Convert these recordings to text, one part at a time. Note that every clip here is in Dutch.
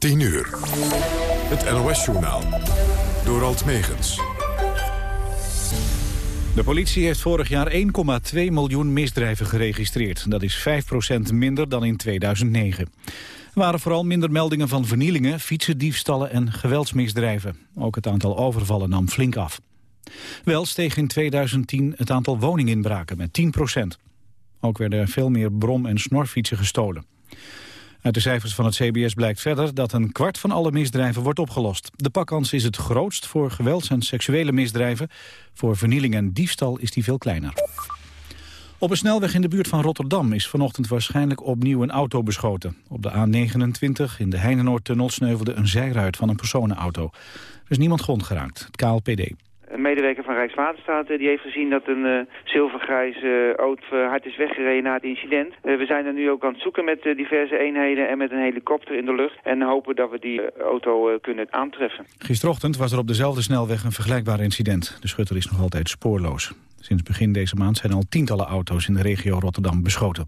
10 uur. Het NOS-journaal. Door Alt Megens. De politie heeft vorig jaar 1,2 miljoen misdrijven geregistreerd. Dat is 5% minder dan in 2009. Er waren vooral minder meldingen van vernielingen, fietsendiefstallen en geweldsmisdrijven. Ook het aantal overvallen nam flink af. Wel steeg in 2010 het aantal woninginbraken met 10% Ook werden er veel meer brom- en snorfietsen gestolen. Uit de cijfers van het CBS blijkt verder dat een kwart van alle misdrijven wordt opgelost. De pakkans is het grootst voor gewelds- en seksuele misdrijven. Voor vernieling en diefstal is die veel kleiner. Op een snelweg in de buurt van Rotterdam is vanochtend waarschijnlijk opnieuw een auto beschoten. Op de A29 in de Heinenoordtunnel sneuvelde een zijruit van een personenauto. Er is niemand grond geraakt, het KLPD. Een medewerker van Rijkswaterstaat eh, die heeft gezien dat een uh, zilvergrijze uh, auto hard is weggereden na het incident. we zijn er nu ook aan het zoeken met diverse eenheden en met een helikopter in de lucht. En hopen dat we die auto kunnen aantreffen. Gisterochtend was er op dezelfde snelweg een vergelijkbaar incident. De schutter is nog altijd spoorloos. Sinds begin deze maand zijn al tientallen auto's in de regio Rotterdam beschoten.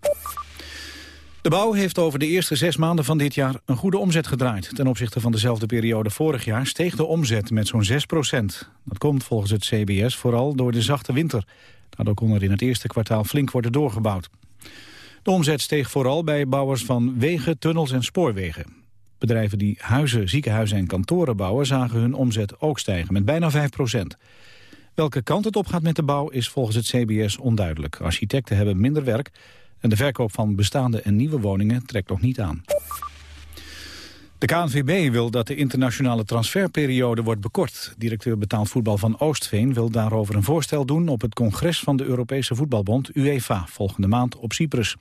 De bouw heeft over de eerste zes maanden van dit jaar een goede omzet gedraaid. Ten opzichte van dezelfde periode vorig jaar steeg de omzet met zo'n 6 procent. Dat komt volgens het CBS vooral door de zachte winter. Daardoor kon er in het eerste kwartaal flink worden doorgebouwd. De omzet steeg vooral bij bouwers van wegen, tunnels en spoorwegen. Bedrijven die huizen, ziekenhuizen en kantoren bouwen... zagen hun omzet ook stijgen met bijna 5 procent. Welke kant het op gaat met de bouw is volgens het CBS onduidelijk. Architecten hebben minder werk... En de verkoop van bestaande en nieuwe woningen trekt nog niet aan. De KNVB wil dat de internationale transferperiode wordt bekort. Directeur betaald voetbal van Oostveen wil daarover een voorstel doen... op het congres van de Europese voetbalbond UEFA volgende maand op Cyprus.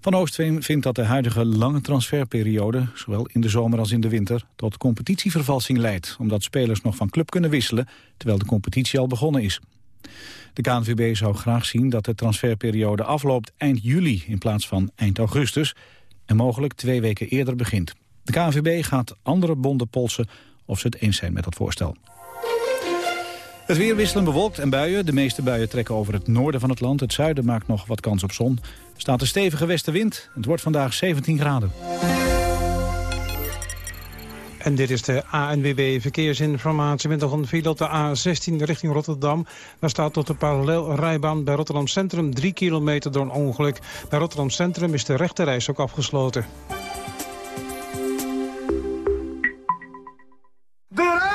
Van Oostveen vindt dat de huidige lange transferperiode... zowel in de zomer als in de winter tot competitievervalsing leidt... omdat spelers nog van club kunnen wisselen... terwijl de competitie al begonnen is. De KNVB zou graag zien dat de transferperiode afloopt eind juli in plaats van eind augustus en mogelijk twee weken eerder begint. De KNVB gaat andere bonden polsen of ze het eens zijn met dat voorstel. Het weer wisselen bewolkt en buien. De meeste buien trekken over het noorden van het land. Het zuiden maakt nog wat kans op zon. Er staat een stevige westenwind. Het wordt vandaag 17 graden. En dit is de ANWB Verkeersinformatie met nog een file op de A16 richting Rotterdam. Daar staat tot de parallelrijbaan bij Rotterdam Centrum 3 kilometer door een ongeluk. Bij Rotterdam Centrum is de rechterreis ook afgesloten.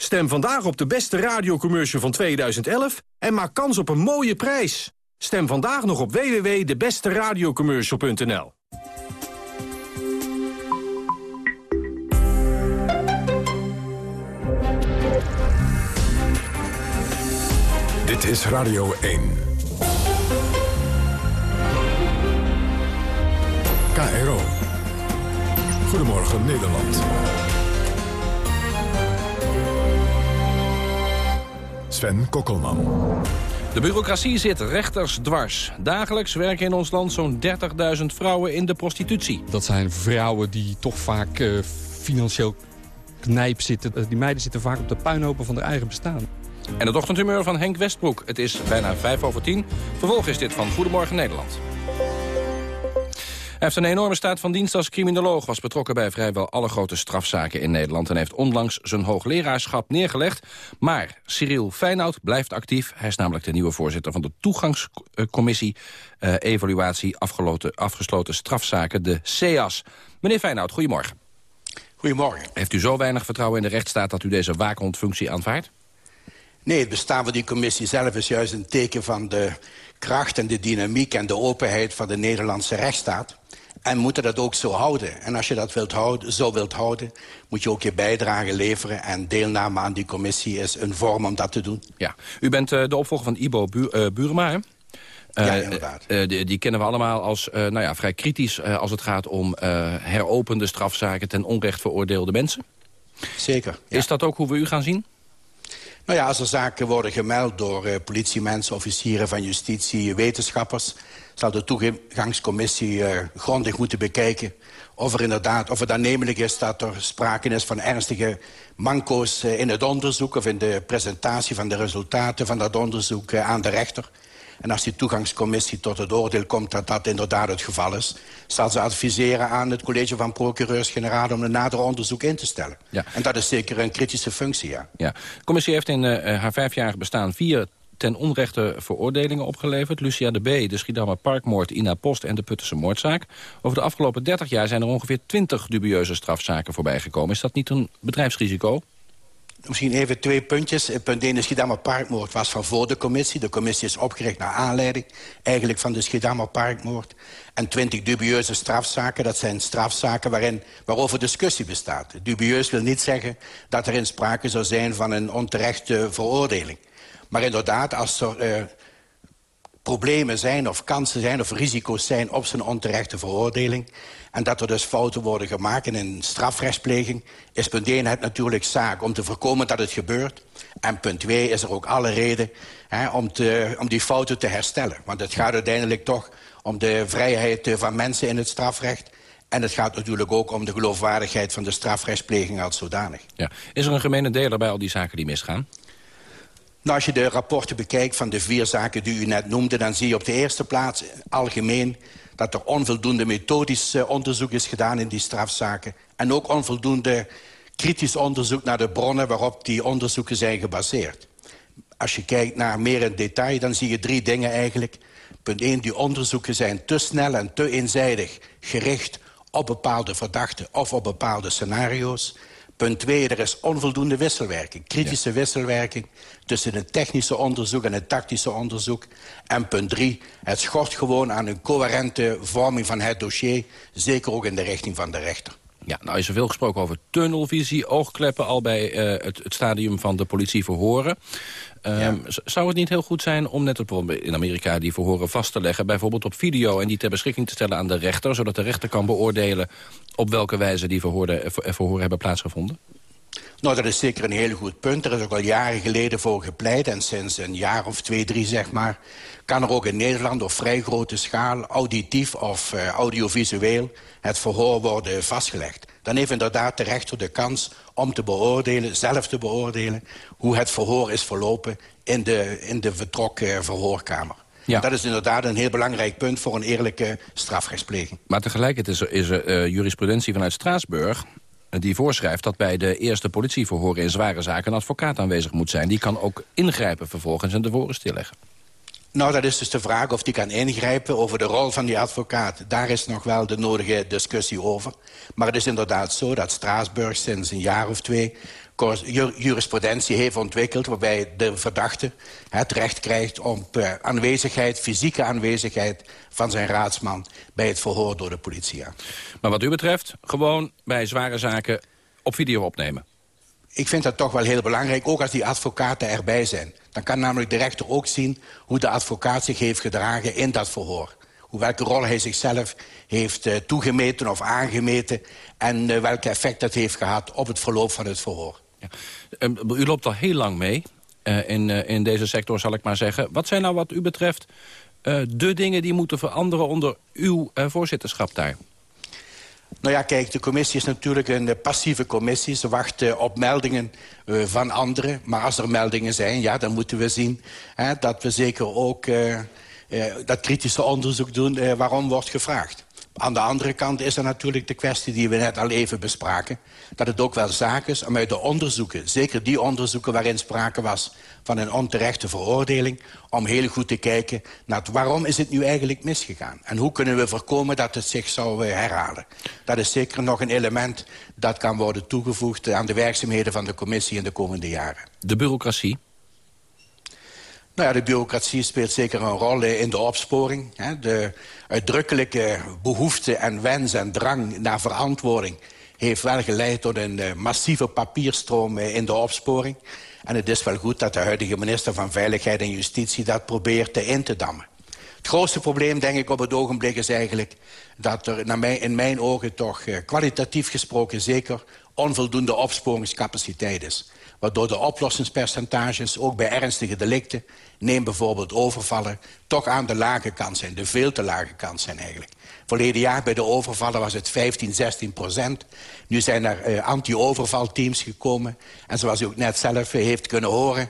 Stem vandaag op de beste radiocommercial van 2011 en maak kans op een mooie prijs. Stem vandaag nog op www.debesteradiocommercial.nl. Dit is Radio 1. KRO. Goedemorgen Nederland. Sven Kokkelman. De bureaucratie zit rechters dwars. Dagelijks werken in ons land zo'n 30.000 vrouwen in de prostitutie. Dat zijn vrouwen die toch vaak uh, financieel knijp zitten. Die meiden zitten vaak op de puinhopen van hun eigen bestaan. En het ochtendhumeur van Henk Westbroek. Het is bijna 5 over 10. Vervolg is dit van Goedemorgen Nederland. Heeft een enorme staat van dienst als criminoloog... was betrokken bij vrijwel alle grote strafzaken in Nederland... en heeft onlangs zijn hoogleraarschap neergelegd. Maar Cyril Feinoud blijft actief. Hij is namelijk de nieuwe voorzitter van de toegangscommissie... Uh, evaluatie afgesloten, afgesloten strafzaken, de CEAS. Meneer Feinoud, goedemorgen. Goedemorgen. Heeft u zo weinig vertrouwen in de rechtsstaat... dat u deze waakhondfunctie aanvaardt? Nee, het bestaan van die commissie zelf is juist een teken van de kracht en de dynamiek en de openheid van de Nederlandse rechtsstaat. En moeten dat ook zo houden. En als je dat wilt houden, zo wilt houden, moet je ook je bijdrage leveren. En deelname aan die commissie is een vorm om dat te doen. Ja, u bent uh, de opvolger van Ibo Bu uh, Burema, hè? ja, inderdaad. Uh, die, die, kennen we allemaal als nou ja, vrij kritisch als het gaat om heropende strafzaken ten onrecht veroordeelde mensen. Zeker. Ja. Is dat ook hoe we u gaan zien? Nou ja, als er zaken worden gemeld door uh, politiemensen, officieren van justitie, wetenschappers... zal de toegangscommissie uh, grondig moeten bekijken of er inderdaad, of het aannemelijk is dat er sprake is van ernstige manco's uh, in het onderzoek... of in de presentatie van de resultaten van dat onderzoek aan de rechter. En als die toegangscommissie tot het oordeel komt dat dat inderdaad het geval is... zal ze adviseren aan het college van procureurs-generaal... om een nader onderzoek in te stellen. Ja. En dat is zeker een kritische functie, ja. ja. De commissie heeft in uh, haar vijfjarig bestaan vier ten onrechte veroordelingen opgeleverd. Lucia de B., de Schiedammer Parkmoord, Ina Post en de Puttense moordzaak. Over de afgelopen 30 jaar zijn er ongeveer 20 dubieuze strafzaken voorbijgekomen. Is dat niet een bedrijfsrisico? Misschien even twee puntjes. Punt 1, de Schiedammer Parkmoord was van voor de commissie. De commissie is opgericht naar aanleiding eigenlijk van de Schiedammer Parkmoord. En twintig dubieuze strafzaken, dat zijn strafzaken waarin, waarover discussie bestaat. Dubieus wil niet zeggen dat er in sprake zou zijn van een onterechte veroordeling. Maar inderdaad, als er uh, problemen zijn of kansen zijn of risico's zijn op zijn onterechte veroordeling... en dat er dus fouten worden gemaakt in een strafrechtspleging... is punt 1 het natuurlijk zaak om te voorkomen dat het gebeurt. En punt 2 is er ook alle reden hè, om, te, om die fouten te herstellen. Want het gaat uiteindelijk toch om de vrijheid van mensen in het strafrecht... En het gaat natuurlijk ook om de geloofwaardigheid van de strafrechtspleging als zodanig. Ja. Is er een gemene deler bij al die zaken die misgaan? Nou, als je de rapporten bekijkt van de vier zaken die u net noemde... dan zie je op de eerste plaats algemeen dat er onvoldoende methodisch uh, onderzoek is gedaan in die strafzaken. En ook onvoldoende kritisch onderzoek naar de bronnen waarop die onderzoeken zijn gebaseerd. Als je kijkt naar meer in detail, dan zie je drie dingen eigenlijk. Punt 1, die onderzoeken zijn te snel en te eenzijdig gericht op bepaalde verdachten of op bepaalde scenario's. Punt 2, er is onvoldoende wisselwerking, kritische ja. wisselwerking... tussen het technische onderzoek en het tactische onderzoek. En punt 3, het schort gewoon aan een coherente vorming van het dossier... zeker ook in de richting van de rechter. Ja, nou is er veel gesproken over tunnelvisie, oogkleppen... al bij uh, het, het, stadium van de politie verhoren. Um, ja. Zou het niet heel goed zijn om net op, in Amerika die verhoren vast te leggen... bijvoorbeeld op video en die ter beschikking te stellen aan de rechter... zodat de rechter kan beoordelen op welke wijze die verhoren, verhoren hebben plaatsgevonden? Nou, dat is zeker een heel goed punt. Er is ook al jaren geleden voor gepleit. En sinds een jaar of twee, drie, zeg maar... kan er ook in Nederland op vrij grote schaal... auditief of uh, audiovisueel het verhoor worden vastgelegd. Dan heeft inderdaad de rechter de kans om te beoordelen... zelf te beoordelen hoe het verhoor is verlopen... in de, in de vertrokken verhoorkamer. Ja. Dat is inderdaad een heel belangrijk punt voor een eerlijke strafrechtspleging. Maar tegelijkertijd is er, is er uh, jurisprudentie vanuit Straatsburg die voorschrijft dat bij de eerste politieverhoren in zware zaken... een advocaat aanwezig moet zijn. Die kan ook ingrijpen vervolgens en tevoren stilleggen. Nou, dat is dus de vraag of die kan ingrijpen over de rol van die advocaat. Daar is nog wel de nodige discussie over. Maar het is inderdaad zo dat Straatsburg sinds een jaar of twee jurisprudentie heeft ontwikkeld... waarbij de verdachte het recht krijgt op aanwezigheid, fysieke aanwezigheid... van zijn raadsman bij het verhoor door de politie. Maar wat u betreft, gewoon bij zware zaken op video opnemen? Ik vind dat toch wel heel belangrijk, ook als die advocaten erbij zijn. Dan kan namelijk de rechter ook zien hoe de advocaat zich heeft gedragen in dat verhoor. Hoe welke rol hij zichzelf heeft uh, toegemeten of aangemeten... en uh, welk effect dat heeft gehad op het verloop van het verhoor. Ja. U loopt al heel lang mee uh, in, in deze sector, zal ik maar zeggen. Wat zijn nou wat u betreft de dingen die moeten veranderen... onder uw voorzitterschap daar? Nou ja, kijk, de commissie is natuurlijk een passieve commissie. Ze wachten op meldingen van anderen. Maar als er meldingen zijn, ja, dan moeten we zien... Hè, dat we zeker ook dat kritische onderzoek doen waarom wordt gevraagd. Aan de andere kant is er natuurlijk de kwestie die we net al even bespraken... dat het ook wel zaak is om uit de onderzoeken... zeker die onderzoeken waarin sprake was van een onterechte veroordeling... om heel goed te kijken naar waarom is het nu eigenlijk misgegaan. En hoe kunnen we voorkomen dat het zich zou eh, herhalen. Dat is zeker nog een element dat kan worden toegevoegd... aan de werkzaamheden van de commissie in de komende jaren. De bureaucratie? Nou ja, de bureaucratie speelt zeker een rol eh, in de opsporing. De uitdrukkelijke behoefte en wens en drang naar verantwoording... heeft wel geleid tot een eh, massieve papierstroom in de opsporing. En het is wel goed dat de huidige minister van Veiligheid en Justitie... dat probeert te in te dammen. Het grootste probleem, denk ik, op het ogenblik is eigenlijk... dat er in mijn ogen toch eh, kwalitatief gesproken zeker... onvoldoende opsporingscapaciteit is. Waardoor de oplossingspercentages, ook bij ernstige delicten... neem bijvoorbeeld overvallen, toch aan de lage kant zijn. De veel te lage kant zijn eigenlijk. Verleden jaar bij de overvallen was het 15, 16 procent. Nu zijn er uh, anti-overvalteams gekomen. En zoals u ook net zelf heeft kunnen horen...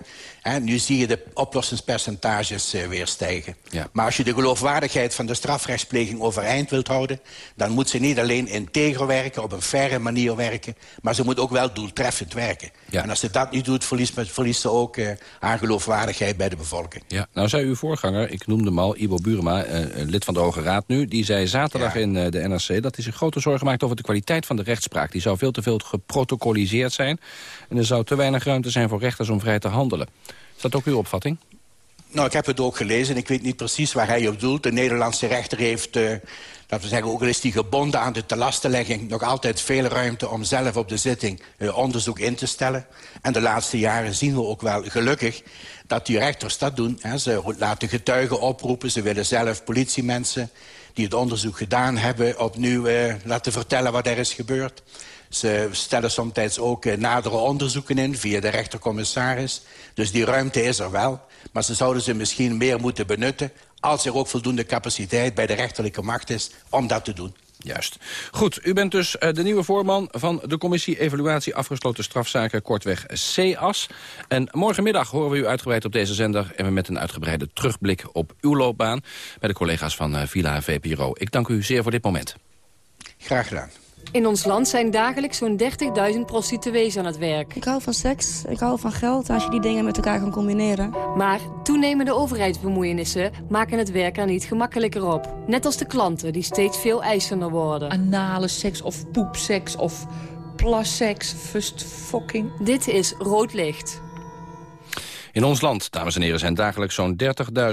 Nu zie je de oplossingspercentages uh, weer stijgen. Ja. Maar als je de geloofwaardigheid van de strafrechtspleging overeind wilt houden... dan moet ze niet alleen integer werken, op een faire manier werken... maar ze moet ook wel doeltreffend werken. Ja. En als ze dat niet doet, verliest, verliest ze ook haar geloofwaardigheid bij de bevolking. Ja, nou zei uw voorganger, ik noemde hem al, Ibo Burema, lid van de Hoge Raad nu... die zei zaterdag ja. in de NRC dat hij zich grote zorgen maakt over de kwaliteit van de rechtspraak. Die zou veel te veel geprotocoliseerd zijn. En er zou te weinig ruimte zijn voor rechters om vrij te handelen. Is dat ook uw opvatting? Nou, ik heb het ook gelezen. Ik weet niet precies waar hij op doelt. De Nederlandse rechter heeft, uh, laten we zeggen, ook al is die gebonden aan de telastenlegging... nog altijd veel ruimte om zelf op de zitting uh, onderzoek in te stellen. En de laatste jaren zien we ook wel, gelukkig, dat die rechters dat doen. Hè. Ze laten getuigen oproepen, ze willen zelf politiemensen die het onderzoek gedaan hebben... opnieuw uh, laten vertellen wat er is gebeurd. Ze stellen soms ook uh, nadere onderzoeken in via de rechtercommissaris. Dus die ruimte is er wel. Maar ze zouden ze misschien meer moeten benutten... als er ook voldoende capaciteit bij de rechterlijke macht is om dat te doen. Juist. Goed, u bent dus uh, de nieuwe voorman van de commissie Evaluatie Afgesloten Strafzaken, kortweg CAS. En morgenmiddag horen we u uitgebreid op deze zender... en we met een uitgebreide terugblik op uw loopbaan... bij de collega's van uh, Villa en VPRO. Ik dank u zeer voor dit moment. Graag gedaan. In ons land zijn dagelijks zo'n 30.000 prostituees aan het werk. Ik hou van seks, ik hou van geld als je die dingen met elkaar kan combineren. Maar toenemende overheidsbemoeienissen maken het werk er niet gemakkelijker op. Net als de klanten die steeds veel eisender worden. Anale seks of poepseks of plasseks, fust fucking. Dit is rood licht. In ons land, dames en heren, zijn dagelijks zo'n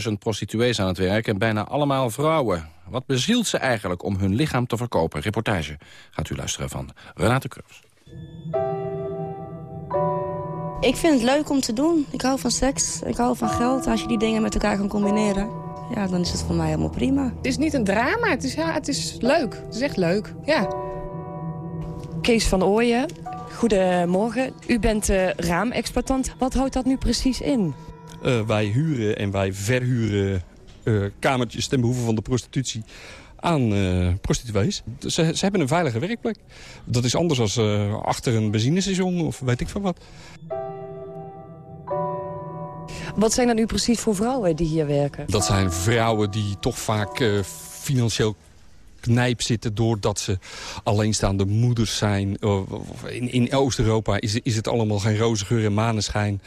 30.000 prostituees aan het werk... en bijna allemaal vrouwen. Wat bezielt ze eigenlijk om hun lichaam te verkopen? Reportage gaat u luisteren van Renate Kurfs. Ik vind het leuk om te doen. Ik hou van seks, ik hou van geld. Als je die dingen met elkaar kan combineren, ja, dan is het voor mij helemaal prima. Het is niet een drama, het is, ja, het is leuk. Het is echt leuk, ja. Kees van Ooyen, goedemorgen. U bent uh, raamexploitant. Wat houdt dat nu precies in? Uh, wij huren en wij verhuren kamertjes ten behoeve van de prostitutie aan uh, prostituees. Ze, ze, hebben een veilige werkplek. Dat is anders dan uh, achter een benzinestation of weet ik van wat. Wat zijn dat nu precies voor vrouwen die hier werken? Dat zijn vrouwen die toch vaak uh, financieel knijp zitten... doordat ze alleenstaande moeders zijn. In, in Oost-Europa is, is het allemaal geen roze geur en maneschijn.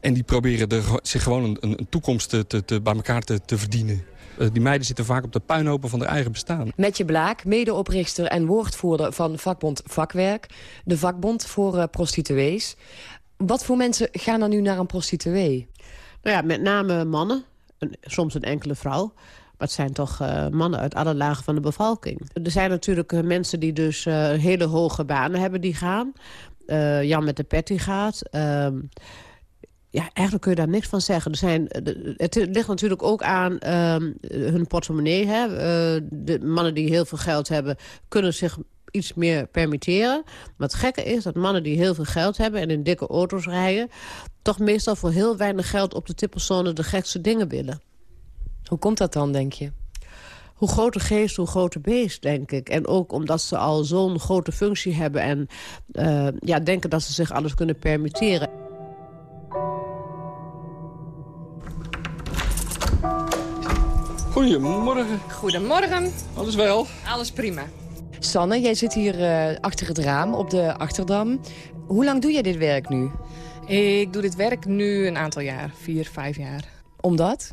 En die proberen er, zich gewoon een, een toekomst te, te, bij elkaar te, te verdienen. Die meiden zitten vaak op de puinhopen van hun eigen bestaan. Metje Blaak, medeoprichter en woordvoerder van vakbond Vakwerk. De vakbond voor uh, prostituees. Wat voor mensen gaan er nu naar een prostituee? Nou ja, met name mannen. Een, soms een enkele vrouw. Het zijn toch uh, mannen uit alle lagen van de bevolking. Er zijn natuurlijk uh, mensen die dus uh, hele hoge banen hebben die gaan. Jan met de pet die gaat. Ehm, ja, eigenlijk kun je daar niks van zeggen. Er zijn, het ligt natuurlijk ook aan um, hun portemonnee. Hè. de mannen die heel veel geld hebben, kunnen zich iets meer permitteren. Maar het gekke is dat mannen die heel veel geld hebben... en in dikke auto's rijden... toch meestal voor heel weinig geld op de tippelzone de gekste dingen willen. Hoe komt dat dan, denk je? Hoe groter geest, hoe groter beest, denk ik. En ook omdat ze al zo'n grote functie hebben... en uh, ja, denken dat ze zich alles kunnen permitteren. Goedemorgen. Goedemorgen. Alles wel? Alles prima. Sanne, jij zit hier uh, achter het raam op de Achterdam. Hoe lang doe jij dit werk nu? Ik doe dit werk nu een aantal jaar. Vier, vijf jaar. Omdat?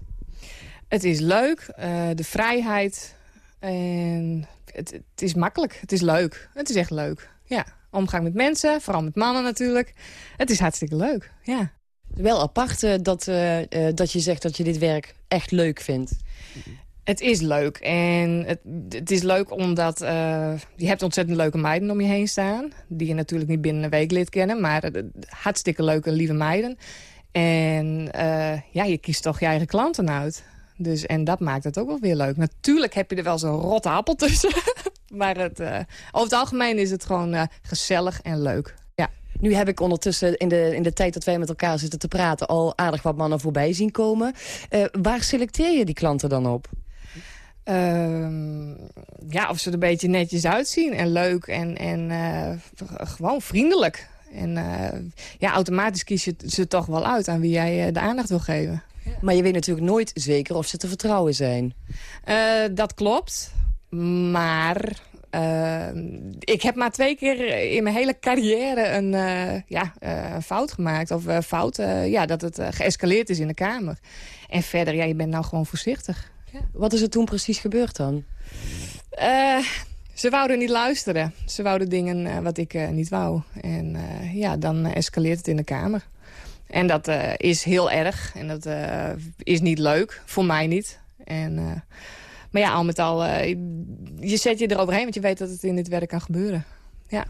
Het is leuk. Uh, de vrijheid. En het, het, is makkelijk. Het is leuk. Het is echt leuk. Ja. Omgang met mensen. Vooral met mannen natuurlijk. Het is hartstikke leuk. Ja. Wel apart uh, dat, dat je zegt dat je dit werk echt leuk vindt. Het is leuk. En het, het is leuk omdat uh, je hebt ontzettend leuke meiden om je heen staan. Die je natuurlijk niet binnen een week lid kennen. Maar uh, hartstikke leuke, lieve meiden. En uh, ja, je kiest toch je eigen klanten uit. Dus, en dat maakt het ook wel weer leuk. Natuurlijk heb je er wel zo'n rotte appel tussen. maar het, over het algemeen is het gewoon gezellig en leuk. Ja. Nu heb ik ondertussen in de, in de tijd dat wij met elkaar zitten te praten... al aardig wat mannen voorbij zien komen. waar selecteer je die klanten dan op? Uh, ja, of ze er een beetje netjes uitzien en leuk en, en gewoon vriendelijk. En ja, automatisch kies je ze toch wel uit aan wie jij de aandacht wil geven. Maar je weet natuurlijk nooit zeker of ze te vertrouwen zijn. dat klopt, maar ik heb maar twee keer in mijn hele carrière een, ja, een fout gemaakt. Of fout, ja, dat het geëscaleerd is in de kamer. En verder, ja, je bent nou gewoon voorzichtig. Ja. Wat is er toen precies gebeurd dan? Ze wouden niet luisteren. Ze wouden dingen wat ik niet wou. En ja, dan escaleert het in de kamer. En dat is heel erg. En dat is niet leuk. Voor mij niet. En, maar ja, al met al, je zet je eroverheen. Want je weet dat het in dit werk kan gebeuren. Ja.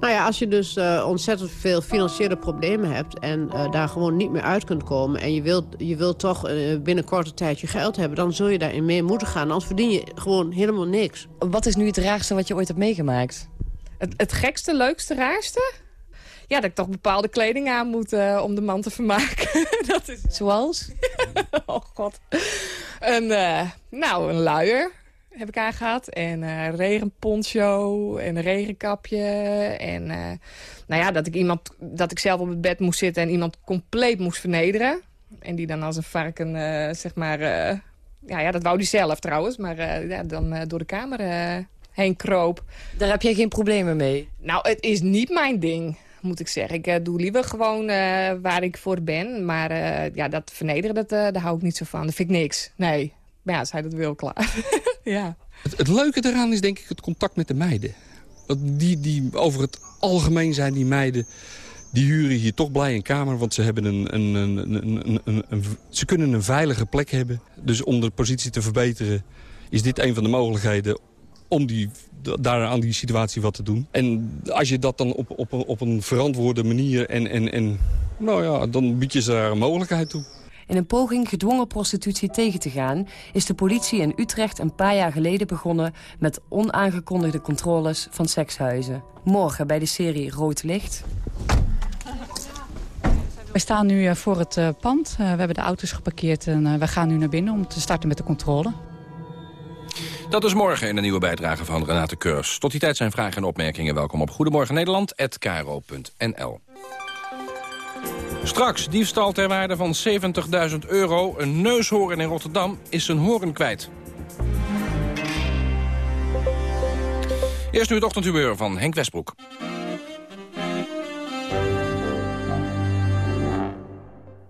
Nou ja, als je dus uh, ontzettend veel financiële problemen hebt... en uh, daar gewoon niet meer uit kunt komen... en je wilt, je wilt toch uh, binnen korte tijd je geld hebben... dan zul je daarin mee moeten gaan. Anders verdien je gewoon helemaal niks. Wat is nu het raarste wat je ooit hebt meegemaakt? Het, het gekste, leukste, raarste? Ja, dat ik toch bepaalde kleding aan moet om de man te vermaken. dat is... Zoals? oh god. Een, nou, een luier heb ik aangehad. En uh, regenponcho en een regenkapje. En nou ja, dat ik, iemand, dat ik zelf op het bed moest zitten en iemand compleet moest vernederen. En die dan als een varken, zeg maar... ja, ja, dat wou die zelf trouwens, maar ja, dan door de kamer heen kroop. Daar heb jij geen problemen mee? Nou, het is niet mijn ding moet ik zeggen. Ik doe liever gewoon waar ik voor ben. Maar ja, dat vernederen, dat, daar hou ik niet zo van. Dat vind ik niks. Nee. Maar ja, zij dat wil, klaar. ja. Het, leuke daaraan is denk ik het contact met de meiden. Die, die, over het algemeen zijn die meiden... die huren hier toch blij een kamer... want ze, hebben een, een, een, een ze kunnen een veilige plek hebben. Dus om de positie te verbeteren... is dit een van de mogelijkheden om die, daar aan die situatie wat te doen. En als je dat dan op, op, op een verantwoorde manier... En, en, en, nou ja, dan bied je ze daar een mogelijkheid toe. In een poging gedwongen prostitutie tegen te gaan... is de politie in Utrecht een paar jaar geleden begonnen... met onaangekondigde controles van sekshuizen. Morgen bij de serie Rood Licht. We staan nu eh, voor het eh, pand. Eh, we hebben de auto's geparkeerd en we gaan nu naar binnen om te starten met de controle. Dat is morgen in de nieuwe bijdrage van Renate Keurs. Tot die tijd zijn vragen en opmerkingen welkom op Goedemorgen Nederland@kro.nl. Straks diefstal ter waarde van 70.000 euro. Een neushoorn in Rotterdam is zijn horen kwijt. Eerst nu het ochtendhumeur van Henk Westbroek.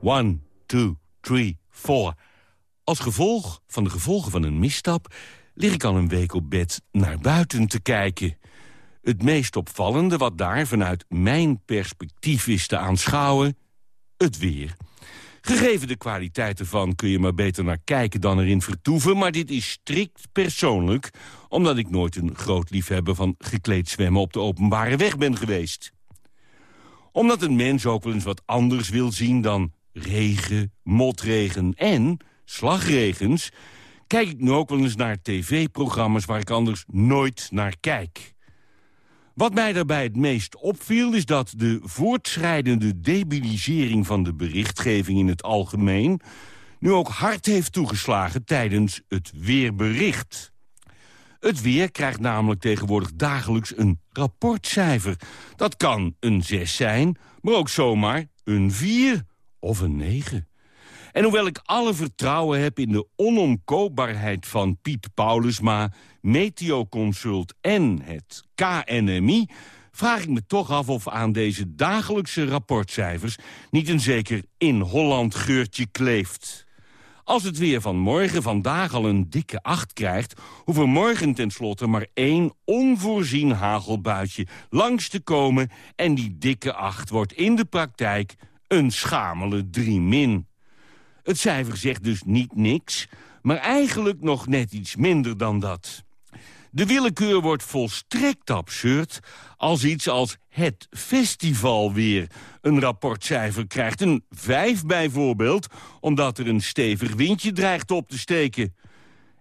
One, two, three, four. Als gevolg van de gevolgen van een misstap... lig ik al een week op bed naar buiten te kijken. Het meest opvallende wat daar vanuit mijn perspectief is te aanschouwen het weer. Gegeven de kwaliteit ervan kun je maar beter naar kijken dan erin vertoeven... maar dit is strikt persoonlijk... omdat ik nooit een groot liefhebber van gekleed zwemmen op de openbare weg ben geweest. Omdat een mens ook wel eens wat anders wil zien dan regen, motregen en slagregens... kijk ik nu ook wel eens naar tv-programma's waar ik anders nooit naar kijk... Wat mij daarbij het meest opviel is dat de voortschrijdende debilisering van de berichtgeving in het algemeen nu ook hard heeft toegeslagen tijdens het weerbericht. Het weer krijgt namelijk tegenwoordig dagelijks een rapportcijfer. Dat kan een 6 zijn, maar ook zomaar een 4 of een 9. En hoewel ik alle vertrouwen heb in de onomkoopbaarheid van Piet Paulusma... Meteoconsult en het KNMI... vraag ik me toch af of aan deze dagelijkse rapportcijfers... niet een zeker in Holland geurtje kleeft. Als het weer van morgen vandaag al een dikke acht krijgt... hoeft er morgen tenslotte maar één onvoorzien hagelbuitje langs te komen... en die dikke acht wordt in de praktijk een schamele 3 min. Het cijfer zegt dus niet niks, maar eigenlijk nog net iets minder dan dat. De willekeur wordt volstrekt absurd als iets als het festival weer een rapportcijfer krijgt. Een 5 bijvoorbeeld, omdat er een stevig windje dreigt op te steken.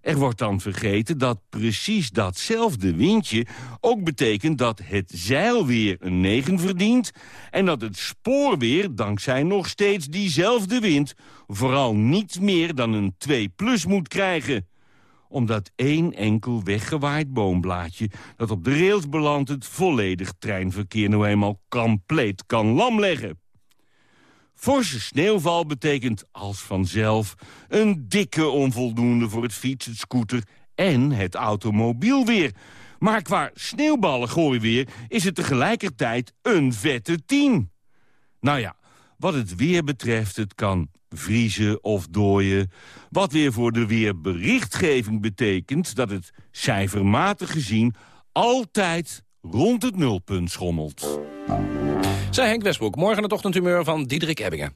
Er wordt dan vergeten dat precies datzelfde windje ook betekent dat het zeil weer een 9 verdient... en dat het spoorweer dankzij nog steeds diezelfde wind... vooral niet meer dan een 2 plus moet krijgen omdat één enkel weggewaaid boomblaadje... dat op de rails belandt het volledig treinverkeer nou eenmaal compleet kan lamleggen. Forse sneeuwval betekent als vanzelf een dikke onvoldoende voor het fiets, het scooter en het automobiel weer. Maar qua sneeuwballen gooi weer is het tegelijkertijd een vette tien. Nou ja, wat het weer betreft, het kan vriezen of dooien. Wat weer voor de weerberichtgeving betekent dat het cijfermatig gezien altijd rond het nulpunt schommelt. Zij Henk Westbroek, morgen het ochtendhumeur van Diederik Ebbingen.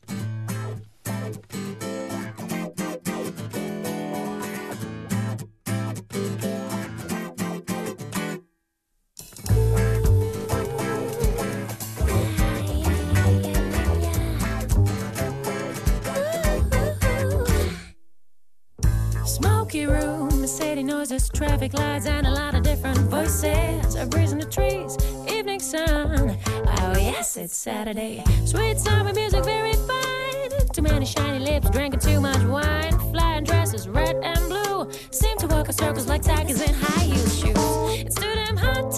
Smoky room, the city noises, traffic lights, and a voices. A breeze in the trees, evening sun. Oh, yes, it's Saturday. Sweet summer music, very fine. Too many shiny lips, drinking too much wine. Flying dresses, red and blue. Seem to walk in circles like tigers in high heel shoes. It's too damn hot.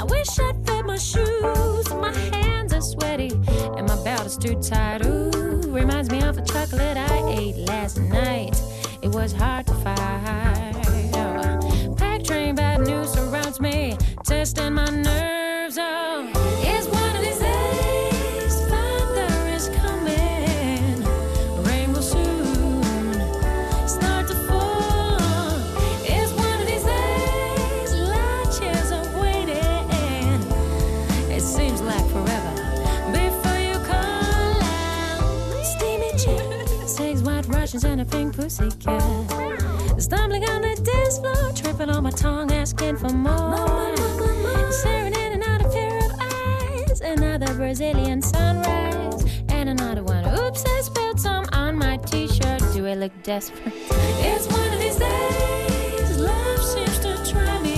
I wish I'd fit my shoes. My hands are sweaty, and my belt is too tight. Ooh, reminds me of the chocolate I ate last night. It was hard to find. Me, testing my nerves. Oh. out. it's one of these days. Thunder is coming. Rain will soon start to fall. It's one of these days. Latches are waiting. It seems like forever before you call out. Steamy chick, six white Russians and a pink pussycat. Stumbling on the dance floor, tripping on my tongue, asking for more. Staring in and out a pair of eyes. Another Brazilian sunrise, and another one. Oops, I spilled some on my t-shirt. Do I look desperate? It's one of these days. Love seems to try me.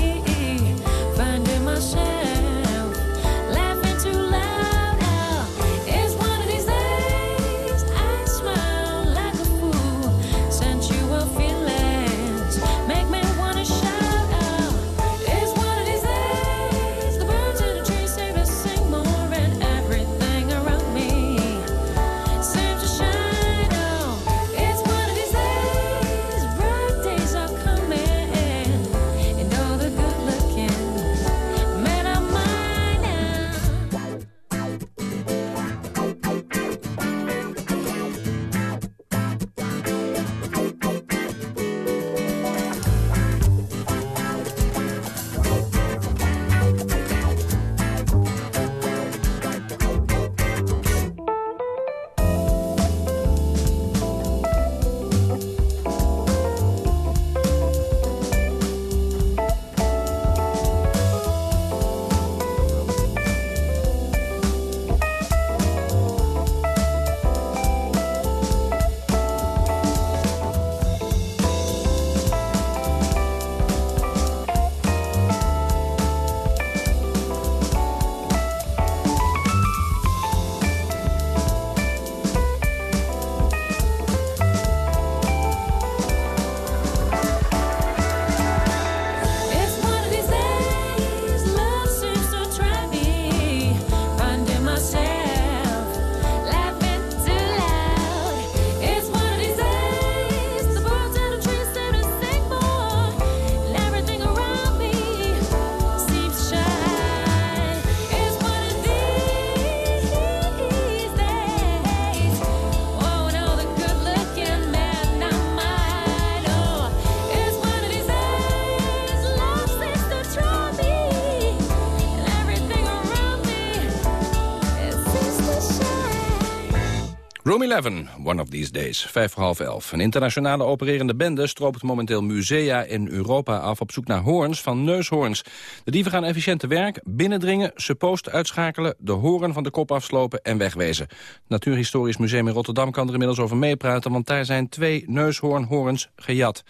11, One of These Days, vijf voor half elf. Een internationale opererende bende stroopt momenteel musea in Europa af... op zoek naar hoorns van neushoorns. De dieven gaan efficiënt te werk, binnendringen, suppost uitschakelen... de hoorn van de kop afslopen en wegwezen. Het Natuurhistorisch Museum in Rotterdam kan er inmiddels over meepraten... want daar zijn twee neushoornhoorns gejat.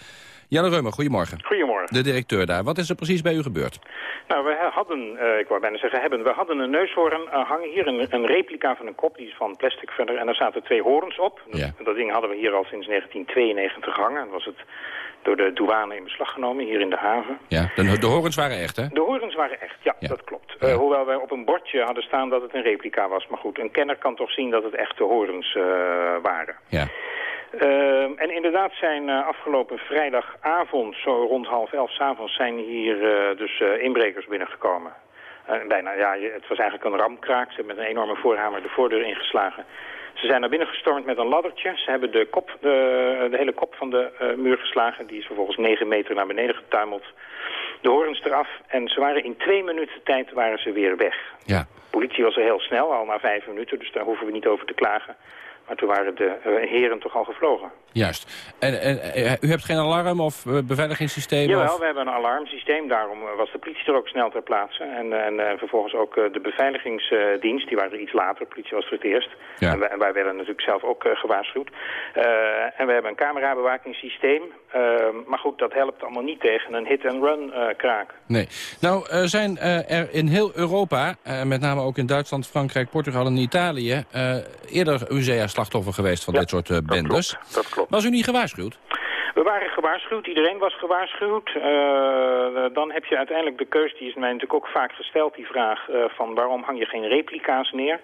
Janne Reumer, goedemorgen. Goedemorgen. De directeur daar. Wat is er precies bij u gebeurd? Nou, we hadden, uh, ik wou bijna zeggen hebben, we hadden een neushoorn uh, hangen hier, een, een, replica van een kop, die is van plastic verder, en daar zaten twee horens op. Ja. Dat, dat ding hadden we hier al sinds 1992 hangen. Dat was het door de douane in beslag genomen, hier in de haven. Ja, de, de horens waren echt, hè? De horens waren echt, ja, ja. dat klopt. Uh, hoewel wij op een bordje hadden staan dat het een replica was. Maar goed, een kenner kan toch zien dat het echte horens waren. Ja. Uh, en inderdaad zijn uh, afgelopen vrijdagavond, zo rond half elf s'avonds, zijn hier uh, dus inbrekers binnengekomen. bijna, ja, het was eigenlijk een ramkraak. Ze hebben met een enorme voorhamer de voordeur ingeslagen. Ze zijn naar binnen gestormd met een laddertje. Ze hebben de, kop, de, de hele kop van de muur geslagen. Die is vervolgens negen meter naar beneden getuimeld. De horens eraf. En ze waren in twee minuten tijd waren ze weer weg. Ja. De politie was er heel snel, al na vijf minuten. Dus daar hoeven we niet over te klagen. Maar toen waren de uh, heren toch al gevlogen. Juist. En, en u hebt geen alarm of uh, beveiligingssysteem? Jawel, of... we hebben een alarmsysteem. Daarom was de politie er ook snel ter plaatse. En, en vervolgens ook de beveiligingsdienst. Die waren er iets later. De politie was er het eerst. Ja. En, wij, en, wij, werden natuurlijk zelf ook gewaarschuwd. en we hebben een camerabewakingssysteem. maar goed, dat helpt allemaal niet tegen een hit-and-run kraak. Nee. Nou zijn er in heel Europa, met name ook in Duitsland, Frankrijk, Portugal en Italië... eerder musea slachtoffer geweest van ja, dit soort uh, bendes. Dat klopt, dat klopt. Was u niet gewaarschuwd? We waren gewaarschuwd, iedereen was gewaarschuwd. Uh, dan heb je uiteindelijk de keus, die is mij natuurlijk ook vaak gesteld, die vraag uh, van waarom hang je geen replica's neer?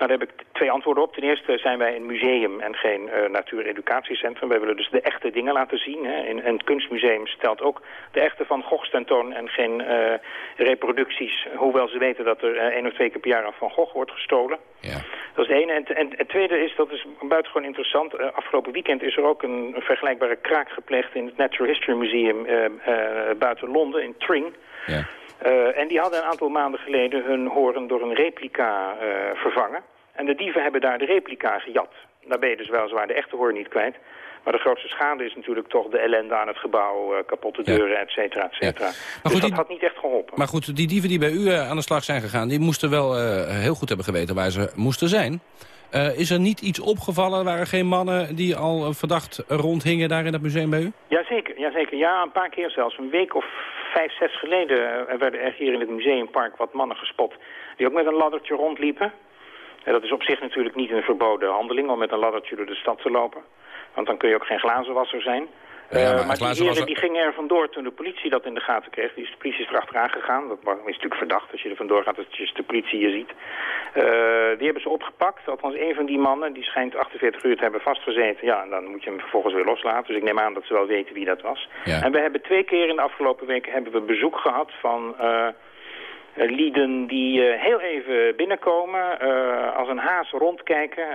Nou, daar heb ik twee antwoorden op. Ten eerste zijn wij een museum en geen uh, natuureducatiecentrum. Wij willen dus de echte dingen laten zien. Hè. In een kunstmuseum stelt ook de echte Van Gogh tentoon en geen uh, reproducties. Hoewel ze weten dat er uh, één of twee keer per jaar een Van Gogh wordt gestolen. Ja. Dat is het ene. En, en het tweede is, dat is buitengewoon interessant. afgelopen weekend is er ook een, een, vergelijkbare kraak gepleegd in het Natural History Museum buiten Londen, in Tring. Ja. Uh, en die hadden een aantal maanden geleden hun horen door een replica uh, vervangen. En de dieven hebben daar de replica gejat. Daar ben je dus weliswaar de echte hoorn niet kwijt. Maar de grootste schade is natuurlijk toch de ellende aan het gebouw, uh, kapotte deuren, ja. et cetera, et cetera. Ja. Maar dus goed, dat die... had niet echt geholpen. Maar goed, die dieven die bij u aan de slag zijn gegaan... die moesten wel heel goed hebben geweten waar ze moesten zijn. is er niet iets opgevallen? Waren er geen mannen die al verdacht rondhingen daar in dat museum bij u? Jazeker, jazeker. Ja, een paar keer zelfs. Een week of vijf, zes geleden uh, werden er hier in het museumpark wat mannen gespot... die ook met een laddertje rondliepen. En dat is op zich natuurlijk niet een verboden handeling om met een laddertje door de stad te lopen. Want dan kun je ook geen glazenwasser zijn. Ja, maar, uh, maar die heren die gingen er vandoor toen de politie dat in de gaten kreeg. Die is, de politie is erachteraan gegaan. Dat is natuurlijk verdacht als je er vandoor gaat, als de politie je ziet. Uh, die hebben ze opgepakt. Althans, een van die mannen, die schijnt 48 uur te hebben vastgezeten. Ja, en dan moet je hem vervolgens weer loslaten. Dus ik neem aan dat ze wel weten wie dat was. Ja. En we hebben twee keer in de afgelopen weken hebben we bezoek gehad van... Uh, lieden die heel even binnenkomen, als een haas rondkijken,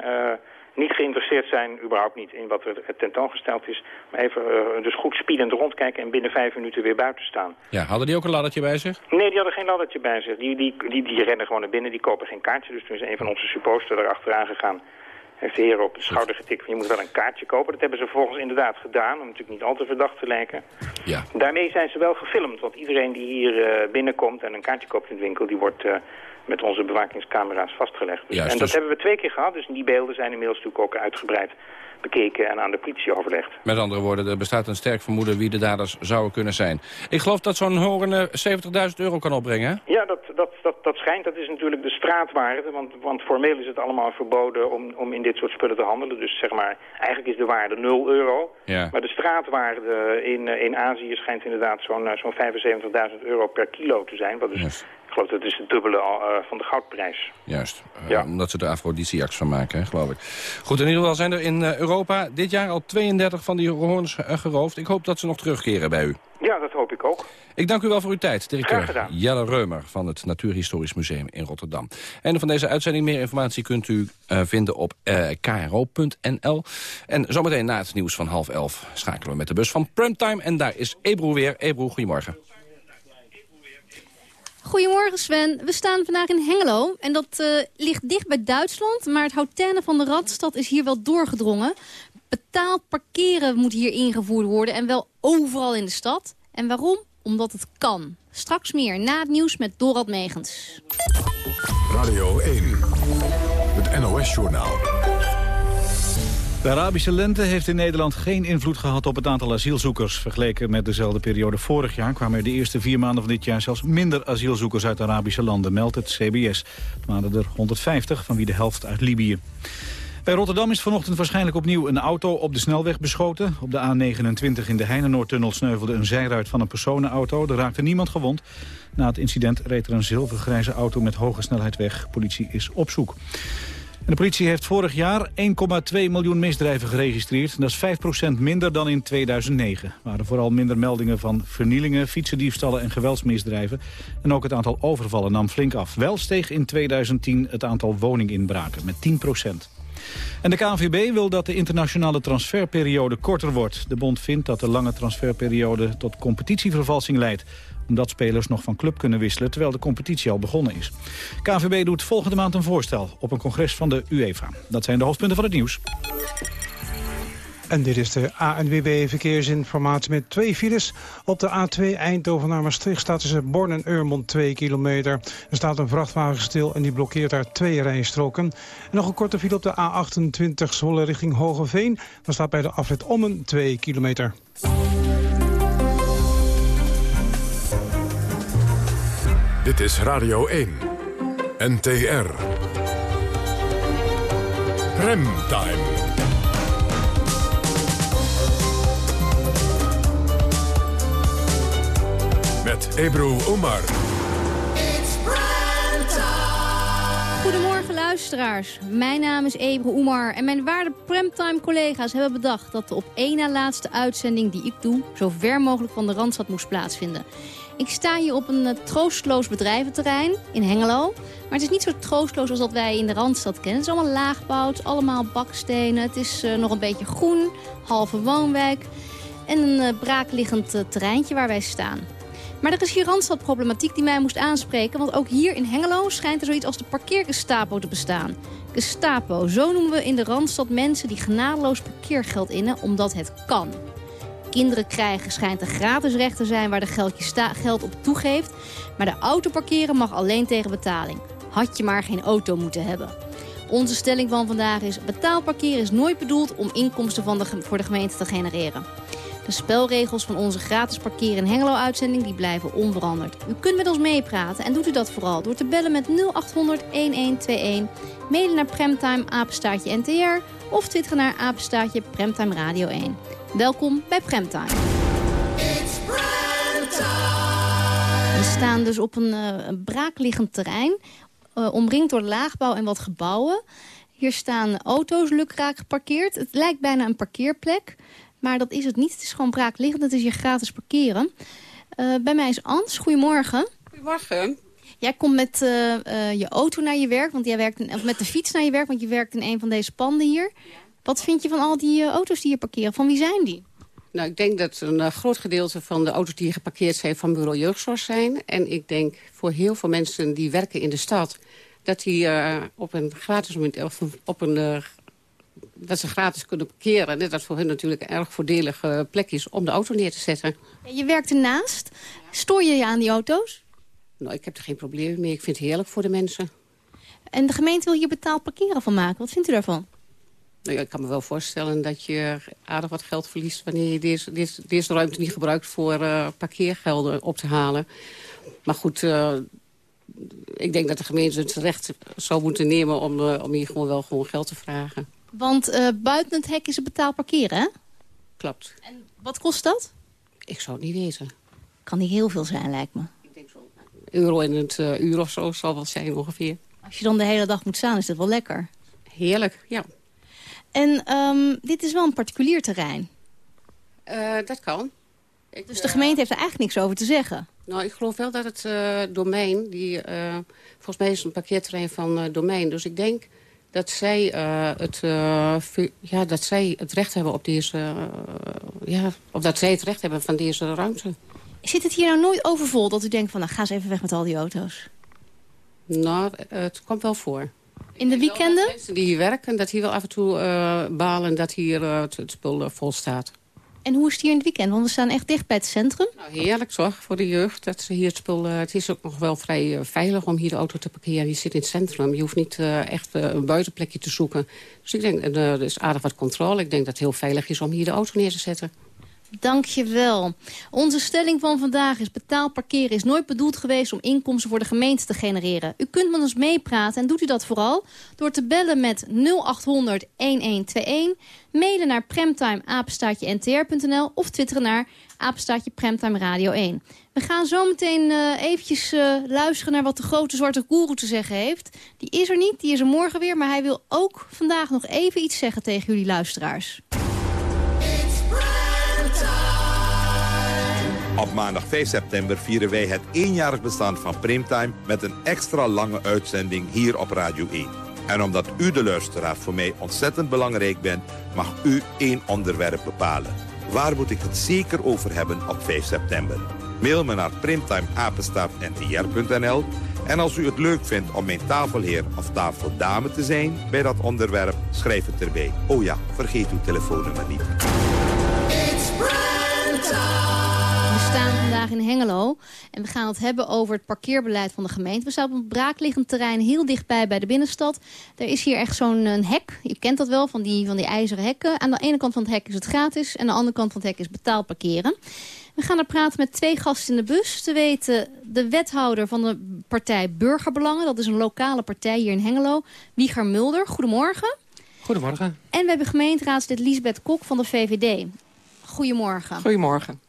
niet geïnteresseerd zijn, überhaupt niet in wat er tentoongesteld is, maar even dus goed spiedend rondkijken en binnen vijf minuten weer buiten staan. Ja, hadden die ook een laddertje bij zich? Nee, die hadden geen laddertje bij zich. Die, die, die, die rennen gewoon naar binnen, die kopen geen kaartje. Dus toen is een van onze supposter er achteraan gegaan heeft de heer op de schouder getikt van je moet wel een kaartje kopen. Dat hebben ze vervolgens inderdaad gedaan, om natuurlijk niet al te verdacht te lijken. Ja. Daarmee zijn ze wel gefilmd, want iedereen die hier uh, binnenkomt en een kaartje koopt in de winkel, die wordt uh, met onze bewakingscamera's vastgelegd. Juist, en dat dus... hebben we twee keer gehad, dus die beelden zijn inmiddels natuurlijk ook uitgebreid bekeken en aan de politie overlegd. Met andere woorden, er bestaat een sterk vermoeden wie de daders zouden kunnen zijn. Ik geloof dat zo'n horen 70.000 euro kan opbrengen, hè? Ja, dat, dat, dat, dat schijnt. Dat is natuurlijk de straatwaarde, want, want formeel is het allemaal verboden om, om in dit soort spullen te handelen. Dus zeg maar, eigenlijk is de waarde 0 euro. Ja. Maar de straatwaarde in, in Azië schijnt inderdaad zo'n zo'n 75.000 euro per kilo te zijn. Wat dus, yes. Ik geloof dat is het dubbele uh, van de goudprijs. Juist, ja. uh, omdat ze er afrodisiacs van maken, hè, geloof ik. Goed, in ieder geval zijn er in uh, Europa dit jaar al 32 van die hoorns geroofd. Ik hoop dat ze nog terugkeren bij u. Ja, dat hoop ik ook. Ik dank u wel voor uw tijd, directeur. Jelle Reumer van het Natuurhistorisch Museum in Rotterdam. Einde van deze uitzending. Meer informatie kunt u vinden op kro.nl. En zometeen na het nieuws van half elf schakelen we met de bus van Primetime. En daar is Ebro weer. Ebro, goedemorgen. Goedemorgen Sven. We staan vandaag in Hengelo en dat uh, ligt dicht bij Duitsland. Maar het houtenne van de Radstad is hier wel doorgedrongen. Betaald parkeren moet hier ingevoerd worden en wel overal in de stad. En waarom? Omdat het kan. Straks meer na het nieuws met Dorald Megens. Radio 1, het NOS-journaal. De Arabische lente heeft in Nederland geen invloed gehad op het aantal asielzoekers. Vergeleken met dezelfde periode vorig jaar kwamen er de eerste vier maanden van dit jaar zelfs minder asielzoekers uit Arabische landen, meldt het CBS. Het waren er 150, van wie de helft uit Libië. Bij Rotterdam is vanochtend waarschijnlijk opnieuw een auto op de snelweg beschoten. Op de A29 in de Heinenoordtunnel sneuvelde een zijruit van een personenauto. Er raakte niemand gewond. Na het incident reed er een zilvergrijze auto met hoge snelheid weg. Politie is op zoek de politie heeft vorig jaar 1,2 miljoen misdrijven geregistreerd. Dat is 5% minder dan in 2009. Er waren vooral minder meldingen van vernielingen, fietsendiefstallen en geweldsmisdrijven. En ook het aantal overvallen nam flink af. Wel steeg in 2010 het aantal woninginbraken met 10% en de KNVB wil dat de internationale transferperiode korter wordt. De bond vindt dat de lange transferperiode tot competitievervalsing leidt omdat spelers nog van club kunnen wisselen terwijl de competitie al begonnen is. KVB doet volgende maand een voorstel op een congres van de UEFA. Dat zijn de hoofdpunten van het nieuws. En dit is de ANWB Verkeersinformatie met twee files. Op de A2 Eindhoven naar Maastricht staat tussen Born en Urmond 2 kilometer. Er staat een vrachtwagen stil en die blokkeert daar twee rijstroken. En nog een korte file op de A28 Zwolle richting Hogeveen. Dan staat bij de afrit Ommen 2 kilometer. Dit is Radio 1. NTR. Remtime. Met Ebro Omar. Goedemorgen luisteraars. Mijn naam is Ebro Oemar en mijn waarde Premtime collega's hebben bedacht dat de op één na laatste uitzending die ik doe zo ver mogelijk van de Randstad moest plaatsvinden. Ik sta hier op een uh, troosteloos bedrijventerrein in Hengelo. Maar het is niet zo troosteloos als dat wij in de Randstad kennen. Het is allemaal laagbouw, het is allemaal bakstenen. Het is uh, nog een beetje groen, halve woonwijk. En een uh, braakliggend terreintje waar wij staan. Maar er is hier Randstadproblematiek die mij moest aanspreken. Want ook hier in Hengelo schijnt er zoiets als de parkeergestapo te bestaan. Gestapo, zo noemen we in de Randstad mensen die genadeloos parkeergeld innen omdat het kan kinderen krijgen schijnt er gratis recht te zijn waar de geld, je geld op toegeeft. Maar de auto parkeren mag alleen tegen betaling. Had je maar geen auto moeten hebben. Onze stelling van vandaag is... betaalparkeren is nooit bedoeld om inkomsten van de, voor de gemeente te genereren. De spelregels van onze gratis parkeren in Hengelo-uitzending die blijven onveranderd. U kunt met ons meepraten en doet u dat vooral door te bellen met 0800 1121, mailen naar Premtime apenstaartje NTR of twitteren naar apenstaartje Premtime Radio 1. Welkom bij Premtime. We staan dus op een, uh, braakliggend terrein, uh, omringd door laagbouw en wat gebouwen. Hier staan auto's lukraak geparkeerd. Het lijkt bijna een parkeerplek, maar dat is het niet. Het is gewoon braakliggend, het is hier gratis parkeren. Uh, bij mij is Ans, goedemorgen. Goedemorgen. Jij komt met je auto naar je werk, want jij werkt of met de fiets naar je werk, want je werkt in een van deze panden hier. Wat vind je van al die uh, auto's die hier parkeren? Van wie zijn die? Nou, ik denk dat een uh, groot gedeelte van de auto's die hier geparkeerd zijn... van bureau jeugdzorg zijn. En ik denk voor heel veel mensen die werken in de stad... dat die uh, op een gratis moment, of op een, dat ze gratis kunnen parkeren. Dat dat voor hen natuurlijk een erg voordelige plek is om de auto neer te zetten. Je werkt ernaast. Stoor je je aan die auto's? Nou, ik heb er geen probleem mee. Ik vind het heerlijk voor de mensen. En de gemeente wil hier betaald parkeren van maken. Wat vindt u daarvan? Nou ja, ik kan me wel voorstellen dat je aardig wat geld verliest... wanneer je deze, deze, deze ruimte niet gebruikt voor uh, parkeergelden op te halen. Maar goed, uh, ik denk dat de gemeente het recht zou moeten nemen... om, uh, om hier gewoon wel gewoon geld te vragen. Want buiten het hek is het betaald parkeren, hè? Klopt. En wat kost dat? Ik zou het niet weten. Kan niet heel veel zijn, lijkt me. Ik denk zo. Euro in het uur of zo zal wel zijn ongeveer. Als je dan de hele dag moet staan, is dat wel lekker. Heerlijk, ja. En um, dit is wel een particulier terrein. Uh, dat kan. Ik, dus de gemeente heeft er eigenlijk niks over te zeggen? Nou, ik geloof wel dat het uh, domein... Die, uh, volgens mij is het een parkeerterrein van domein. Dus ik denk dat zij, het, ja, dat zij het recht hebben op deze... ja, of dat zij het recht hebben van deze ruimte. Zit het hier nou nooit overvol dat u denkt van... nou, ga eens even weg met al die auto's? Nou, het komt wel voor. In de weekenden? Mensen die hier werken, dat hier wel af en toe uh, balen dat hier uh, het, het, spul vol staat. En hoe is het hier in het weekend? Want we staan echt dicht bij het centrum. Nou, heerlijk zorg voor de jeugd. Dat ze hier het, spul, het is ook nog wel vrij veilig om hier de auto te parkeren. Je zit in het centrum. Je hoeft niet echt een buitenplekje te zoeken. Dus ik denk, er is aardig wat controle. Ik denk dat het heel veilig is om hier de auto neer te zetten. Dank je wel. Onze stelling van vandaag is... betaald parkeren is nooit bedoeld geweest om inkomsten voor de gemeente te genereren. U kunt met ons meepraten en doet u dat vooral... door te bellen met 0800-1121... mailen naar premtimeapenstaatje-ntr.nl... of twitteren naar apenstaatje Premtime Radio 1. We gaan zo meteen uh, eventjes uh, luisteren naar wat de grote zwarte goeroe te zeggen heeft. Die is er niet, die is er morgen weer... maar hij wil ook vandaag nog even iets zeggen tegen jullie luisteraars. Op maandag 5 september vieren wij het eenjarig bestand van Primetime... met een extra lange uitzending hier op Radio 1. En omdat u de luisteraar voor mij ontzettend belangrijk bent... mag u één onderwerp bepalen. Waar moet ik het zeker over hebben op 5 september? Mail me naar primtimeapenstaartntr.nl en als u het leuk vindt om mijn tafelheer of tafeldame te zijn bij dat onderwerp, schrijf het erbij. Oh ja, vergeet uw telefoonnummer niet. We staan vandaag in Hengelo en we gaan het hebben over het parkeerbeleid van de gemeente. We staan op een braakliggend terrein heel dichtbij bij de binnenstad. Er is hier echt zo'n hek, je kent dat wel, van die, van die ijzeren hekken. Aan de ene kant van het hek is het gratis en aan de andere kant van het hek is betaald parkeren. We gaan er praten met twee gasten in de bus. Te weten de wethouder van de partij Burgerbelangen. Dat is een lokale partij hier in Hengelo. Wieger Mulder, goedemorgen. Goedemorgen. En we hebben gemeenteraadslid Liesbeth Kok van de VVD. Goedemorgen. Goedemorgen.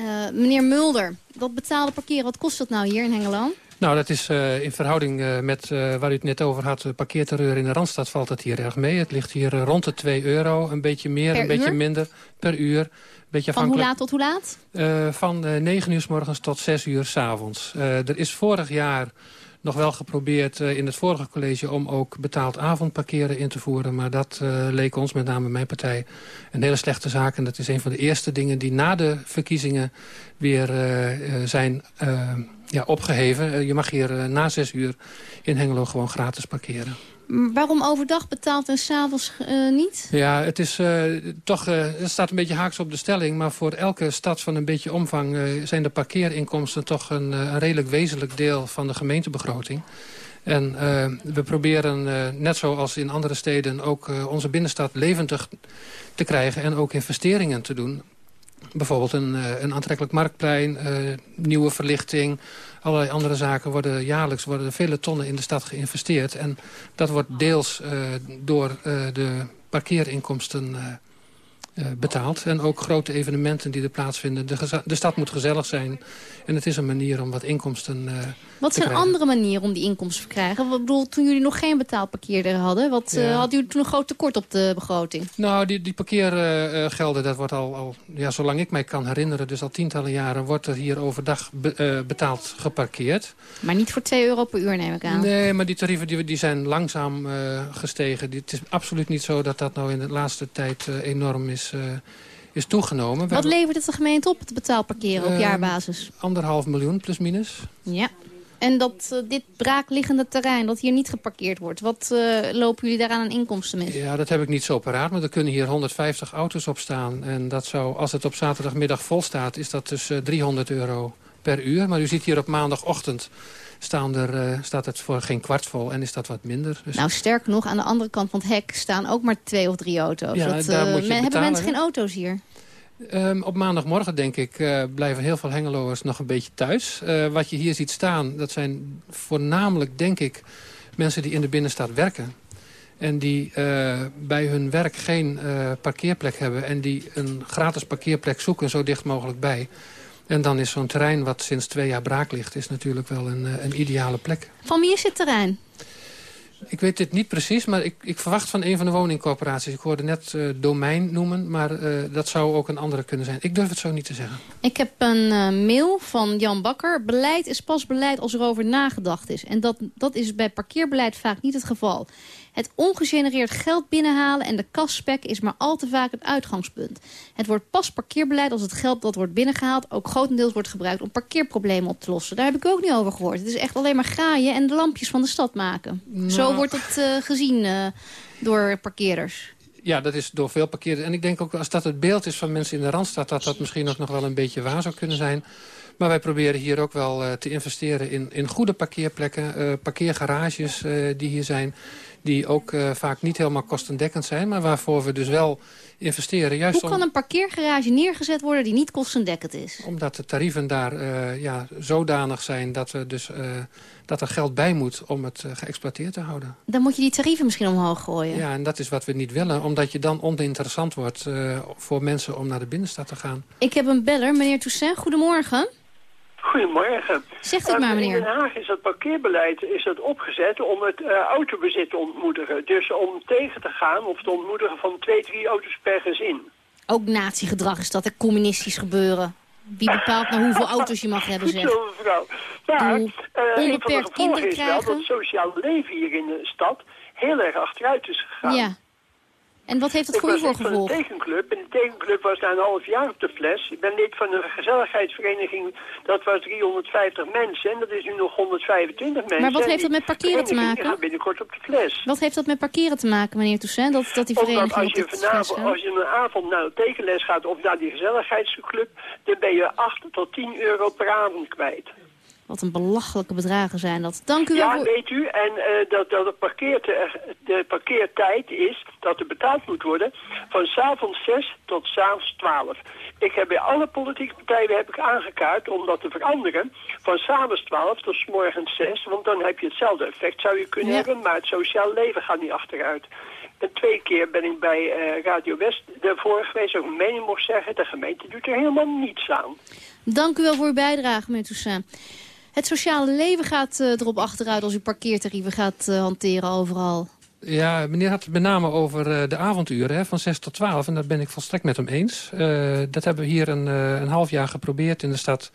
Uh, meneer Mulder, dat betaalde parkeren, wat kost dat nou hier in Hengelo? Nou, dat is uh, in verhouding uh, met waar u het net over had... parkeerterreur in de Randstad valt het hier erg mee. Het ligt hier rond de 2 euro, een beetje meer, per een beetje minder per uur. Beetje van hoe laat tot hoe laat? van 9 uur s morgens tot 6 uur s avonds. er is vorig jaar nog wel geprobeerd uh, in het vorige college... om ook betaald avondparkeren in te voeren. Maar dat uh, leek ons, met name mijn partij, een hele slechte zaak. En dat is een van de eerste dingen die na de verkiezingen weer uh, zijn ja, opgeheven. je mag hier na zes uur in Hengelo gewoon gratis parkeren. Waarom overdag betaalt en s'avonds uh, niet? Ja, het is uh, toch, het staat een beetje haaks op de stelling... maar voor elke stad van een beetje omvang... zijn de parkeerinkomsten toch een, een, redelijk wezenlijk deel van de gemeentebegroting. En we proberen, net zoals in andere steden... ook onze binnenstad levendig te krijgen en ook investeringen te doen. Bijvoorbeeld een, een aantrekkelijk marktplein, nieuwe verlichting allerlei andere zaken worden jaarlijks worden vele tonnen in de stad geïnvesteerd. En dat wordt deels uh, door uh, de parkeerinkomsten uh, betaald. En ook grote evenementen die er plaatsvinden. De, de, stad moet gezellig zijn. En het is een manier om wat inkomsten Wat zijn andere manieren om die inkomsten te krijgen? Ik bedoel, toen jullie nog geen betaald parkeerder hadden... Wat, Ja. hadden jullie toen een groot tekort op de begroting? Nou, die, die parkeergelden, dat wordt al, al ja, zolang ik mij kan herinneren... dus al tientallen jaren, wordt er hier overdag be- eh, betaald geparkeerd. Maar niet voor 2 euro per uur, neem ik aan. Nee, maar die tarieven die, die zijn langzaam eh, gestegen. Die- het is absoluut niet zo dat dat nou in de laatste tijd eh, enorm is, eh, is toegenomen. Wat hebben, levert het de gemeente op, het betaald parkeren op eh, jaarbasis? Anderhalf miljoen, plus minus. Ja. En dat eh, dit braakliggende terrein, dat hier niet geparkeerd wordt... wat eh, lopen jullie daaraan aan inkomsten mis? Ja, dat heb ik niet zo paraat, maar er kunnen hier 150 auto's op staan. En dat zou, als het op zaterdagmiddag vol staat, is dat dus eh, 300 euro per uur. Maar u ziet hier op maandagochtend staan er, eh, staat het voor geen kwart vol en is dat wat minder. Dus Nou, sterker nog, aan de andere kant van het hek staan ook maar twee of drie auto's. Ja, dat, daar eh, moet je men- hebben mensen geen auto's hier? Ehm, op maandagmorgen, denk ik, eh, blijven heel veel Hengeloers nog een beetje thuis. Wat je hier ziet staan, dat zijn voornamelijk, denk ik, mensen die in de binnenstad werken. En die bij hun werk geen parkeerplek hebben. En die een gratis parkeerplek zoeken, zo dicht mogelijk bij. En dan is zo'n terrein wat sinds twee jaar braak ligt... is natuurlijk wel een, eh, een ideale plek. Van wie is dit terrein? Ik weet dit niet precies, maar ik, ik verwacht van een van de woningcorporaties. Ik hoorde net eh, domein noemen, maar eh, dat zou ook een andere kunnen zijn. Ik durf het zo niet te zeggen. Ik heb een mail van Jan Bakker. Beleid is pas beleid als er over nagedacht is. En dat, dat is bij parkeerbeleid vaak niet het geval. Het ongegenereerd geld binnenhalen en de kasspek is maar al te vaak het uitgangspunt. Het wordt pas parkeerbeleid als het geld dat wordt binnengehaald... ook grotendeels wordt gebruikt om parkeerproblemen op te lossen. Daar heb ik ook niet over gehoord. Het is echt alleen maar graaien en de lampjes van de stad maken. Nou. Zo wordt het uh, gezien uh, door parkeerders. Ja, dat is door veel parkeerders. En ik denk ook als dat het beeld is van mensen in de Randstad... dat dat misschien ook nog wel een beetje waar zou kunnen zijn. Maar wij proberen hier ook wel uh, te investeren in, in goede parkeerplekken. Uh, parkeergarages uh, die hier zijn. Die ook vaak niet helemaal kostendekkend zijn. Maar waarvoor we dus wel investeren. Juist Hoe kan om, een parkeergarage neergezet worden die niet kostendekkend is? Omdat de tarieven daar ja, zodanig zijn dat, we dus, dat er geld bij moet om het geëxploiteerd te houden. Dan moet je die tarieven misschien omhoog gooien. Ja, en dat is wat we niet willen. Omdat je dan oninteressant wordt voor mensen om naar de binnenstad te gaan. Ik heb een beller, meneer Toussaint. Goedemorgen. Goedemorgen. Zegt het maar, meneer. In Den Haag is het parkeerbeleid is het opgezet om het uh, autobezit te ontmoedigen. Dus om tegen te gaan of te ontmoedigen van twee, drie auto's per gezin. Ook natiegedrag is dat, hè? communistisch gebeuren. Wie bepaalt nou hoeveel auto's je mag hebben, zeg? Zo, mevrouw. Maar uh, een van de gevolgen is wel dat het sociaal leven hier in de stad heel erg achteruit is gegaan. Ja. En wat heeft het voor u voor gevolg? Ik was van de tegenclub. En de tegenclub was na een half jaar op de fles. Ik ben lid van een gezelligheidsvereniging. Dat was 350 mensen. En dat is nu nog 125 mensen. Maar wat heeft dat met parkeren te maken? binnenkort op de fles. Wat heeft dat met parkeren te maken, meneer Toussaint? Dat, dat die vereniging Omdat als je, vanavond, als je een avond naar de tekenles gaat of naar die gezelligheidsclub... dan ben je 8 tot 10 euro per avond kwijt. Wat een belachelijke bedragen zijn dat. Dank u wel ja, voor... weet u, en uh, dat, dat de, parkeert, de parkeertijd is dat er betaald moet worden van s'avonds 6 tot s'avonds 12. Ik heb bij alle politieke partijen heb ik aangekaart om dat te veranderen van s'avonds 12 tot s morgens 6, want dan heb je hetzelfde effect zou je kunnen ja. hebben, maar het sociaal leven gaat niet achteruit. En twee keer ben ik bij uh, Radio West ervoor geweest, ook mening mocht zeggen, de gemeente doet er helemaal niets aan. Dank u wel voor uw bijdrage, meneer Toussaint. Het sociale leven gaat uh, erop achteruit als u parkeertarieven gaat uh, hanteren overal. Ja, meneer had het met name over uh, de avonduren hè, van 6 tot 12. En dat ben ik volstrekt met hem eens. dat hebben we hier een, een half jaar geprobeerd in de stad...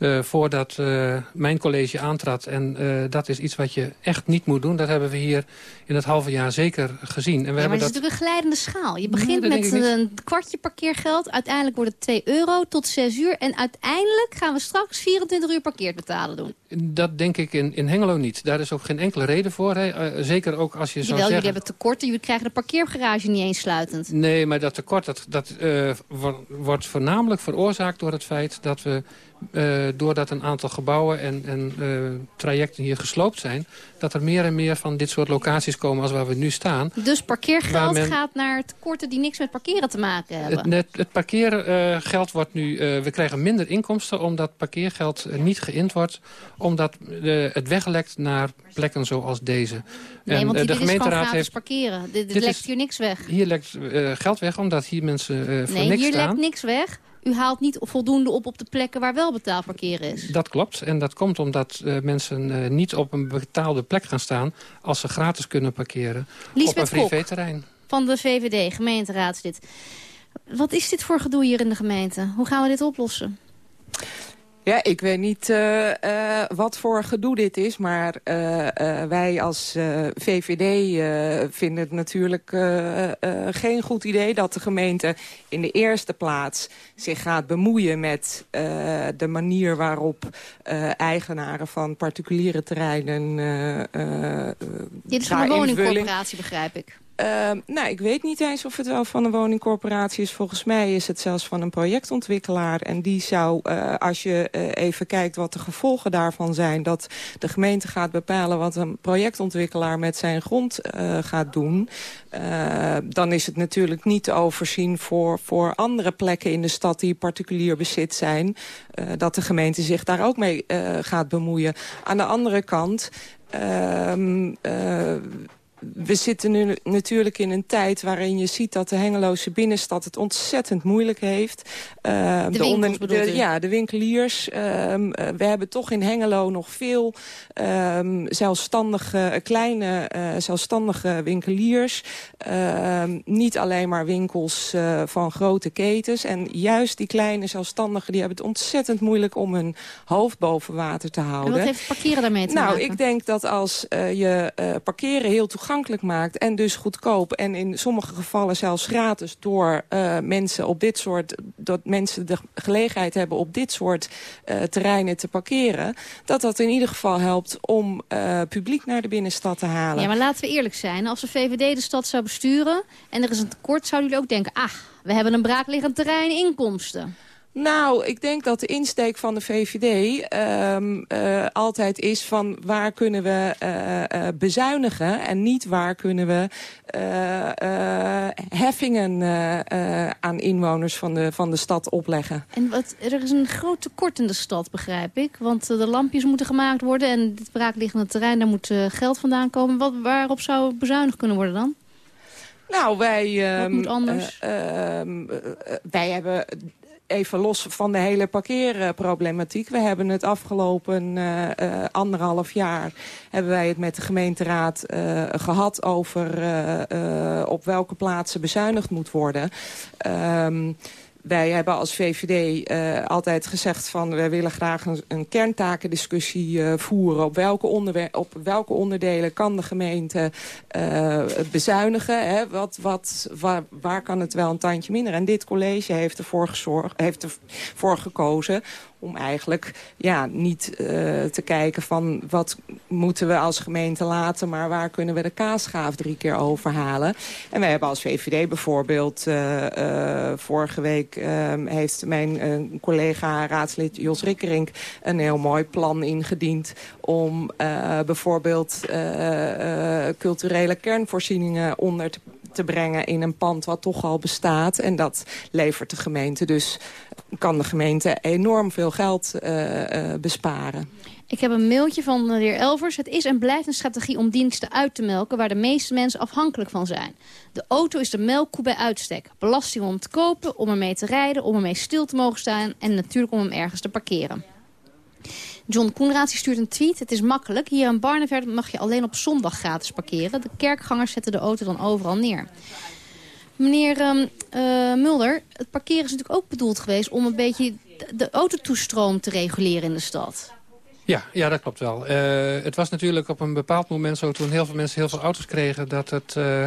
Uh, voordat uh, mijn college aantrad. En uh, dat is iets wat je echt niet moet doen. Dat hebben we hier in het halve jaar zeker gezien. En we ja, hebben maar het dat... is natuurlijk een glijdende schaal. Je begint nee, met een kwartje parkeergeld. Uiteindelijk wordt het 2 euro tot 6 uur. En uiteindelijk gaan we straks 24 uur parkeerd betalen doen. Dat denk ik in, in Hengelo niet. Daar is ook geen enkele reden voor. Hè. zeker ook als je Jawel, zou zeggen... jullie hebben tekorten. Jullie krijgen de parkeergarage niet eens sluitend. Nee, maar dat tekort dat, dat, wordt voornamelijk veroorzaakt door het feit dat we... Uh, doordat een aantal gebouwen en, en uh, trajecten hier gesloopt zijn... dat er meer en meer van dit soort locaties komen als waar we nu staan. Dus parkeergeld men... gaat naar tekorten die niks met parkeren te maken hebben? Het, net, het parkeergeld uh, wordt nu... we krijgen minder inkomsten omdat parkeergeld niet geïnd wordt... omdat het weglekt naar plekken zoals deze. Nee, en, want die, de dit gemeenteraad heeft parkeren. Dit, dit, dit lekt is, hier niks weg. Hier lekt geld weg omdat hier mensen voor nee, niks staan. Nee, hier lekt niks weg u haalt niet voldoende op op de plekken waar wel betaalparkeer is. Dat klopt. En dat komt omdat uh, mensen uh, niet op een betaalde plek gaan staan... als ze gratis kunnen parkeren Liesbeth op een privéterrein. van de VVD, gemeenteraadslid. Wat is dit voor gedoe hier in de gemeente? Hoe gaan we dit oplossen? Ja, ik weet niet uh, uh, wat voor gedoe dit is, maar uh, wij als VVD vinden het natuurlijk geen goed idee dat de gemeente in de eerste plaats zich gaat bemoeien met de manier waarop eigenaren van particuliere terreinen... dit is van een woningcorporatie, begrijp ik. Uh, nou, ik weet niet eens of het wel van een woningcorporatie is. Volgens mij is het zelfs van een projectontwikkelaar. En die zou, uh, als je uh, even kijkt wat de gevolgen daarvan zijn... dat de gemeente gaat bepalen wat een projectontwikkelaar met zijn grond gaat doen... dan is het natuurlijk niet te overzien voor, voor andere plekken in de stad... die particulier bezit zijn, dat de gemeente zich daar ook mee gaat bemoeien. Aan de andere kant... Ehm, we zitten nu natuurlijk in een tijd waarin je ziet dat de Hengeloze binnenstad het ontzettend moeilijk heeft. Uh, de, de, Ja, de winkeliers. Uh, we hebben toch in Hengelo nog veel um, zelfstandige, kleine uh, zelfstandige winkeliers. niet alleen maar winkels van grote ketens. En juist die kleine zelfstandigen die hebben het ontzettend moeilijk om hun hoofd boven water te houden. En wat heeft parkeren daarmee te nou, maken? Nou, ik denk dat als je parkeren heel toegankelijk toegankelijk maakt. En dus goedkoop. En in sommige gevallen zelfs gratis door uh, mensen op dit soort... dat mensen de gelegenheid hebben op dit soort uh, terreinen te parkeren... dat dat in ieder geval helpt om uh, publiek naar de binnenstad te halen. Ja, maar laten we eerlijk zijn. Als de VVD de stad zou besturen en er is een tekort... zouden jullie ook denken, ah, we hebben een braakliggend terrein inkomsten. Nou, ik denk dat de insteek van de VVD um, uh, altijd is van waar kunnen we uh, uh, bezuinigen en niet waar kunnen we heffingen aan inwoners van de, van de stad opleggen. En wat, er is een groot tekort in de stad, begrijp ik. Want de lampjes moeten gemaakt worden en dit braakliggende terrein, daar moet geld vandaan komen. Wat, waarop zou bezuinigd kunnen worden dan? Nou, wij... Wat moet anders? wij hebben even los van de hele parkeerproblematiek. We hebben het afgelopen uh, uh, anderhalf jaar... hebben wij het met de gemeenteraad uh, gehad over op welke plaatsen bezuinigd moet worden. Um, wij hebben als VVD uh, altijd gezegd van... wij willen graag een, kerntakendiscussie uh, voeren. Op welke, op welke onderdelen kan de gemeente uh, bezuinigen? Hè? Wat, wat, waar, waar kan het wel een tandje minder? En dit college heeft ervoor, heeft ervoor gekozen om eigenlijk ja, niet uh, te kijken van wat moeten we als gemeente laten... maar waar kunnen we de kaasschaaf drie keer overhalen. En wij hebben als VVD bijvoorbeeld... Uh, uh, vorige week heeft mijn collega raadslid Jos Rikkerink... een heel mooi plan ingediend om bijvoorbeeld culturele kernvoorzieningen onder te te brengen in een pand wat toch al bestaat. En dat levert de gemeente dus, kan de gemeente enorm veel geld uh, uh, besparen. Ik heb een mailtje van de heer Elvers. Het is en blijft een strategie om diensten uit te melken... waar de meeste mensen afhankelijk van zijn. De auto is de melkkoe bij uitstek. Belasting om te kopen, om ermee te rijden, om ermee stil te mogen staan... en natuurlijk om hem ergens te parkeren. John Koenraads stuurt een tweet. Het is makkelijk. Hier in Barneveld mag je alleen op zondag gratis parkeren. De kerkgangers zetten de auto dan overal neer. Meneer um, uh, Mulder, het parkeren is natuurlijk ook bedoeld geweest... om een beetje de autotoestroom te reguleren in de stad. Ja, ja dat klopt wel. Uh, het was natuurlijk op een bepaald moment zo... toen heel veel mensen heel veel auto's kregen... dat het uh,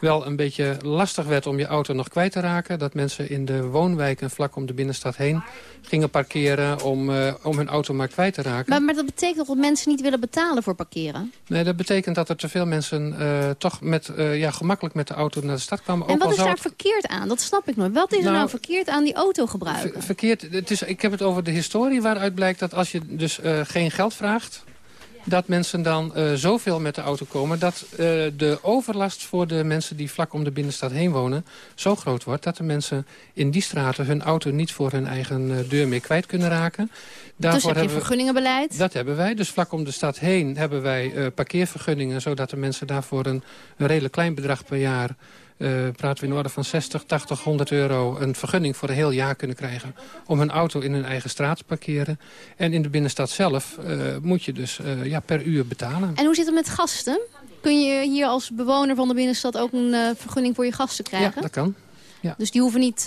wel een beetje lastig werd om je auto nog kwijt te raken. Dat mensen in de woonwijken vlak om de binnenstad heen gingen parkeren om, uh, om hun auto maar kwijt te raken. Maar, maar, dat betekent toch dat mensen niet willen betalen voor parkeren? Nee, dat betekent dat er te veel mensen uh, toch met, uh, ja, gemakkelijk met de auto naar de stad kwamen. En wat is daar het... verkeerd aan? Dat snap ik nooit. Wat is nou, er nou verkeerd aan die auto gebruiken? Verkeerd, het is, ik heb het over de historie waaruit blijkt dat als je dus geen geld vraagt dat mensen dan uh, zoveel met de auto komen... dat uh, de overlast voor de mensen die vlak om de binnenstad heen wonen... zo groot wordt dat de mensen in die straten hun auto niet voor hun eigen uh, deur meer kwijt kunnen raken. Daarvoor dus heb je vergunningenbeleid? Dat hebben wij. Dus vlak om de stad heen hebben wij parkeervergunningen... zodat de mensen daarvoor een, een redelijk klein bedrag per jaar uh, praten we in orde van 60, 80, 100 euro... een vergunning voor een heel jaar kunnen krijgen... om hun auto in hun eigen straat te parkeren. En in de binnenstad zelf uh, moet je dus uh, ja, per uur betalen. En hoe zit het met gasten? Kun je hier als bewoner van de binnenstad ook een vergunning voor je gasten krijgen? Ja, dat kan. Ja. Dus die hoeven niet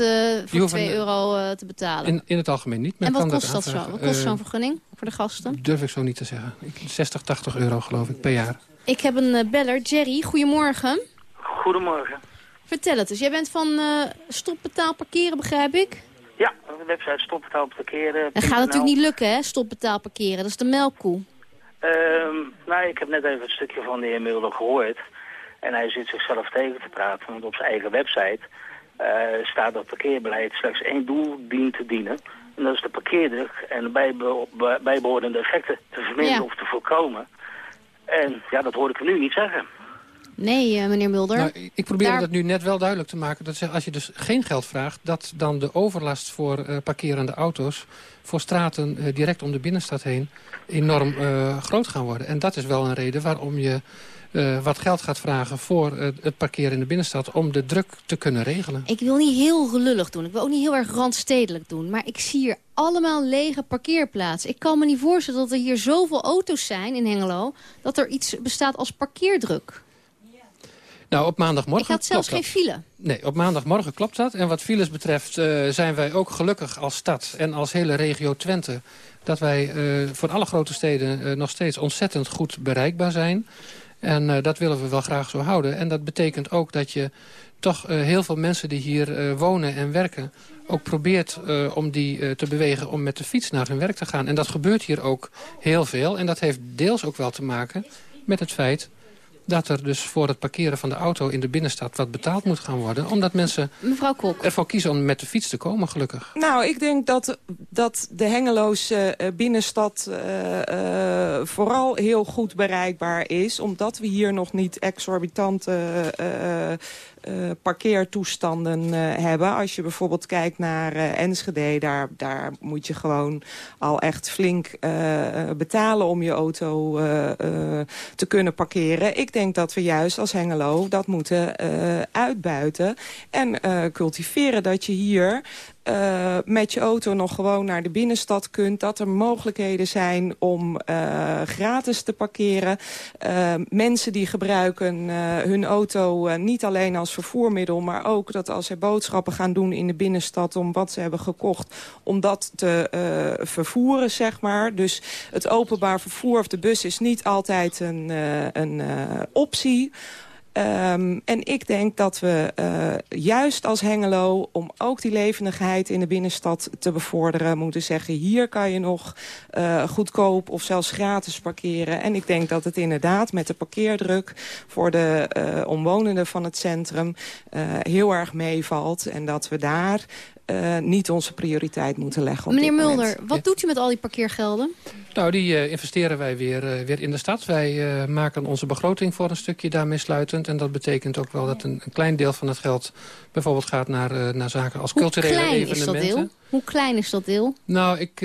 voor 2 euro te betalen? In, in het algemeen niet. en wat kost dat, zo? Wat kost zo'n vergunning voor de gasten? Durf ik zo niet te zeggen. 60, 80 euro geloof ik per jaar. Ik heb een beller. Jerry, goedemorgen. Goedemorgen. Vertel het eens. Jij bent van uh, Stop Betaal Parkeren, begrijp ik? Ja, de website Stop Betaal Parkeren. Het gaat natuurlijk niet lukken, hè? Stop Betaal Parkeren. Dat is de melkkoe. Um, nou, ik heb net even een stukje van de heer Mulder gehoord. En hij zit zichzelf tegen te praten, want op zijn eigen website uh, staat dat parkeerbeleid slechts één doel dient te dienen. En dat is de parkeerdruk en de bijbe bijbehorende effecten te verminderen of te voorkomen. En ja, dat hoor ik nu niet zeggen. Nee, uh, meneer Mulder. Nou, ik probeer Daar... dat nu net wel duidelijk te maken. Dat als je dus geen geld vraagt... dat dan de overlast voor uh, parkerende auto's... voor straten uh, direct om de binnenstad heen... enorm groot gaan worden. En dat is wel een reden waarom je... wat geld gaat vragen voor het parkeren in de binnenstad... om de druk te kunnen regelen. Ik wil niet heel gelullig doen. Ik wil ook niet heel erg randstedelijk doen. Maar ik zie hier allemaal lege parkeerplaatsen. Ik kan me niet voorstellen dat er hier zoveel auto's zijn in Hengelo... dat er iets bestaat als parkeerdruk. Nou, op maandagmorgen Ik had zelfs geen file. Nee, op maandagmorgen klopt dat. En wat files betreft uh, zijn wij ook gelukkig als stad en als hele regio Twente... dat wij uh, voor alle grote steden uh, nog steeds ontzettend goed bereikbaar zijn. En dat willen we wel graag zo houden. En dat betekent ook dat je toch heel veel mensen die hier wonen en werken... ook probeert om die te bewegen om met de fiets naar hun werk te gaan. En dat gebeurt hier ook heel veel. En dat heeft deels ook wel te maken met het feit dat er dus voor het parkeren van de auto in de binnenstad wat betaald moet gaan worden. Omdat mensen Mevrouw Kok. ervoor kiezen om met de fiets te komen, gelukkig. Nou, ik denk dat, dat de Hengeloze uh, binnenstad uh, uh, vooral heel goed bereikbaar is. Omdat we hier nog niet exorbitante uh, parkeertoestanden uh, hebben. Als je bijvoorbeeld kijkt naar uh, Enschede, daar, daar moet je gewoon al echt flink betalen om je auto te kunnen parkeren. Ik denk dat we juist als Hengelo dat moeten uitbuiten en cultiveren dat je hier uh, met je auto nog gewoon naar de binnenstad kunt. Dat er mogelijkheden zijn om uh, gratis te parkeren. Uh, mensen die gebruiken hun auto niet alleen als vervoermiddel... maar ook dat als ze boodschappen gaan doen in de binnenstad... om wat ze hebben gekocht, om dat te vervoeren, zeg maar. Dus het openbaar vervoer of de bus is niet altijd een, een optie... Um, en ik denk dat we uh, juist als Hengelo... om ook die levendigheid in de binnenstad te bevorderen... moeten zeggen, hier kan je nog uh, goedkoop of zelfs gratis parkeren. En ik denk dat het inderdaad met de parkeerdruk... voor de uh, omwonenden van het centrum heel erg meevalt. En dat we daar uh, niet onze prioriteit moeten leggen. Meneer Mulder, wat ja. doet u met al die parkeergelden? Nou, die uh, investeren wij weer, uh, weer in de stad. Wij maken onze begroting voor een stukje daarmee sluitend. En dat betekent ook wel dat een, een klein deel van het geld... bijvoorbeeld gaat naar, naar zaken als Hoe culturele klein evenementen. Is dat deel? Hoe klein is dat deel? Nou, ik...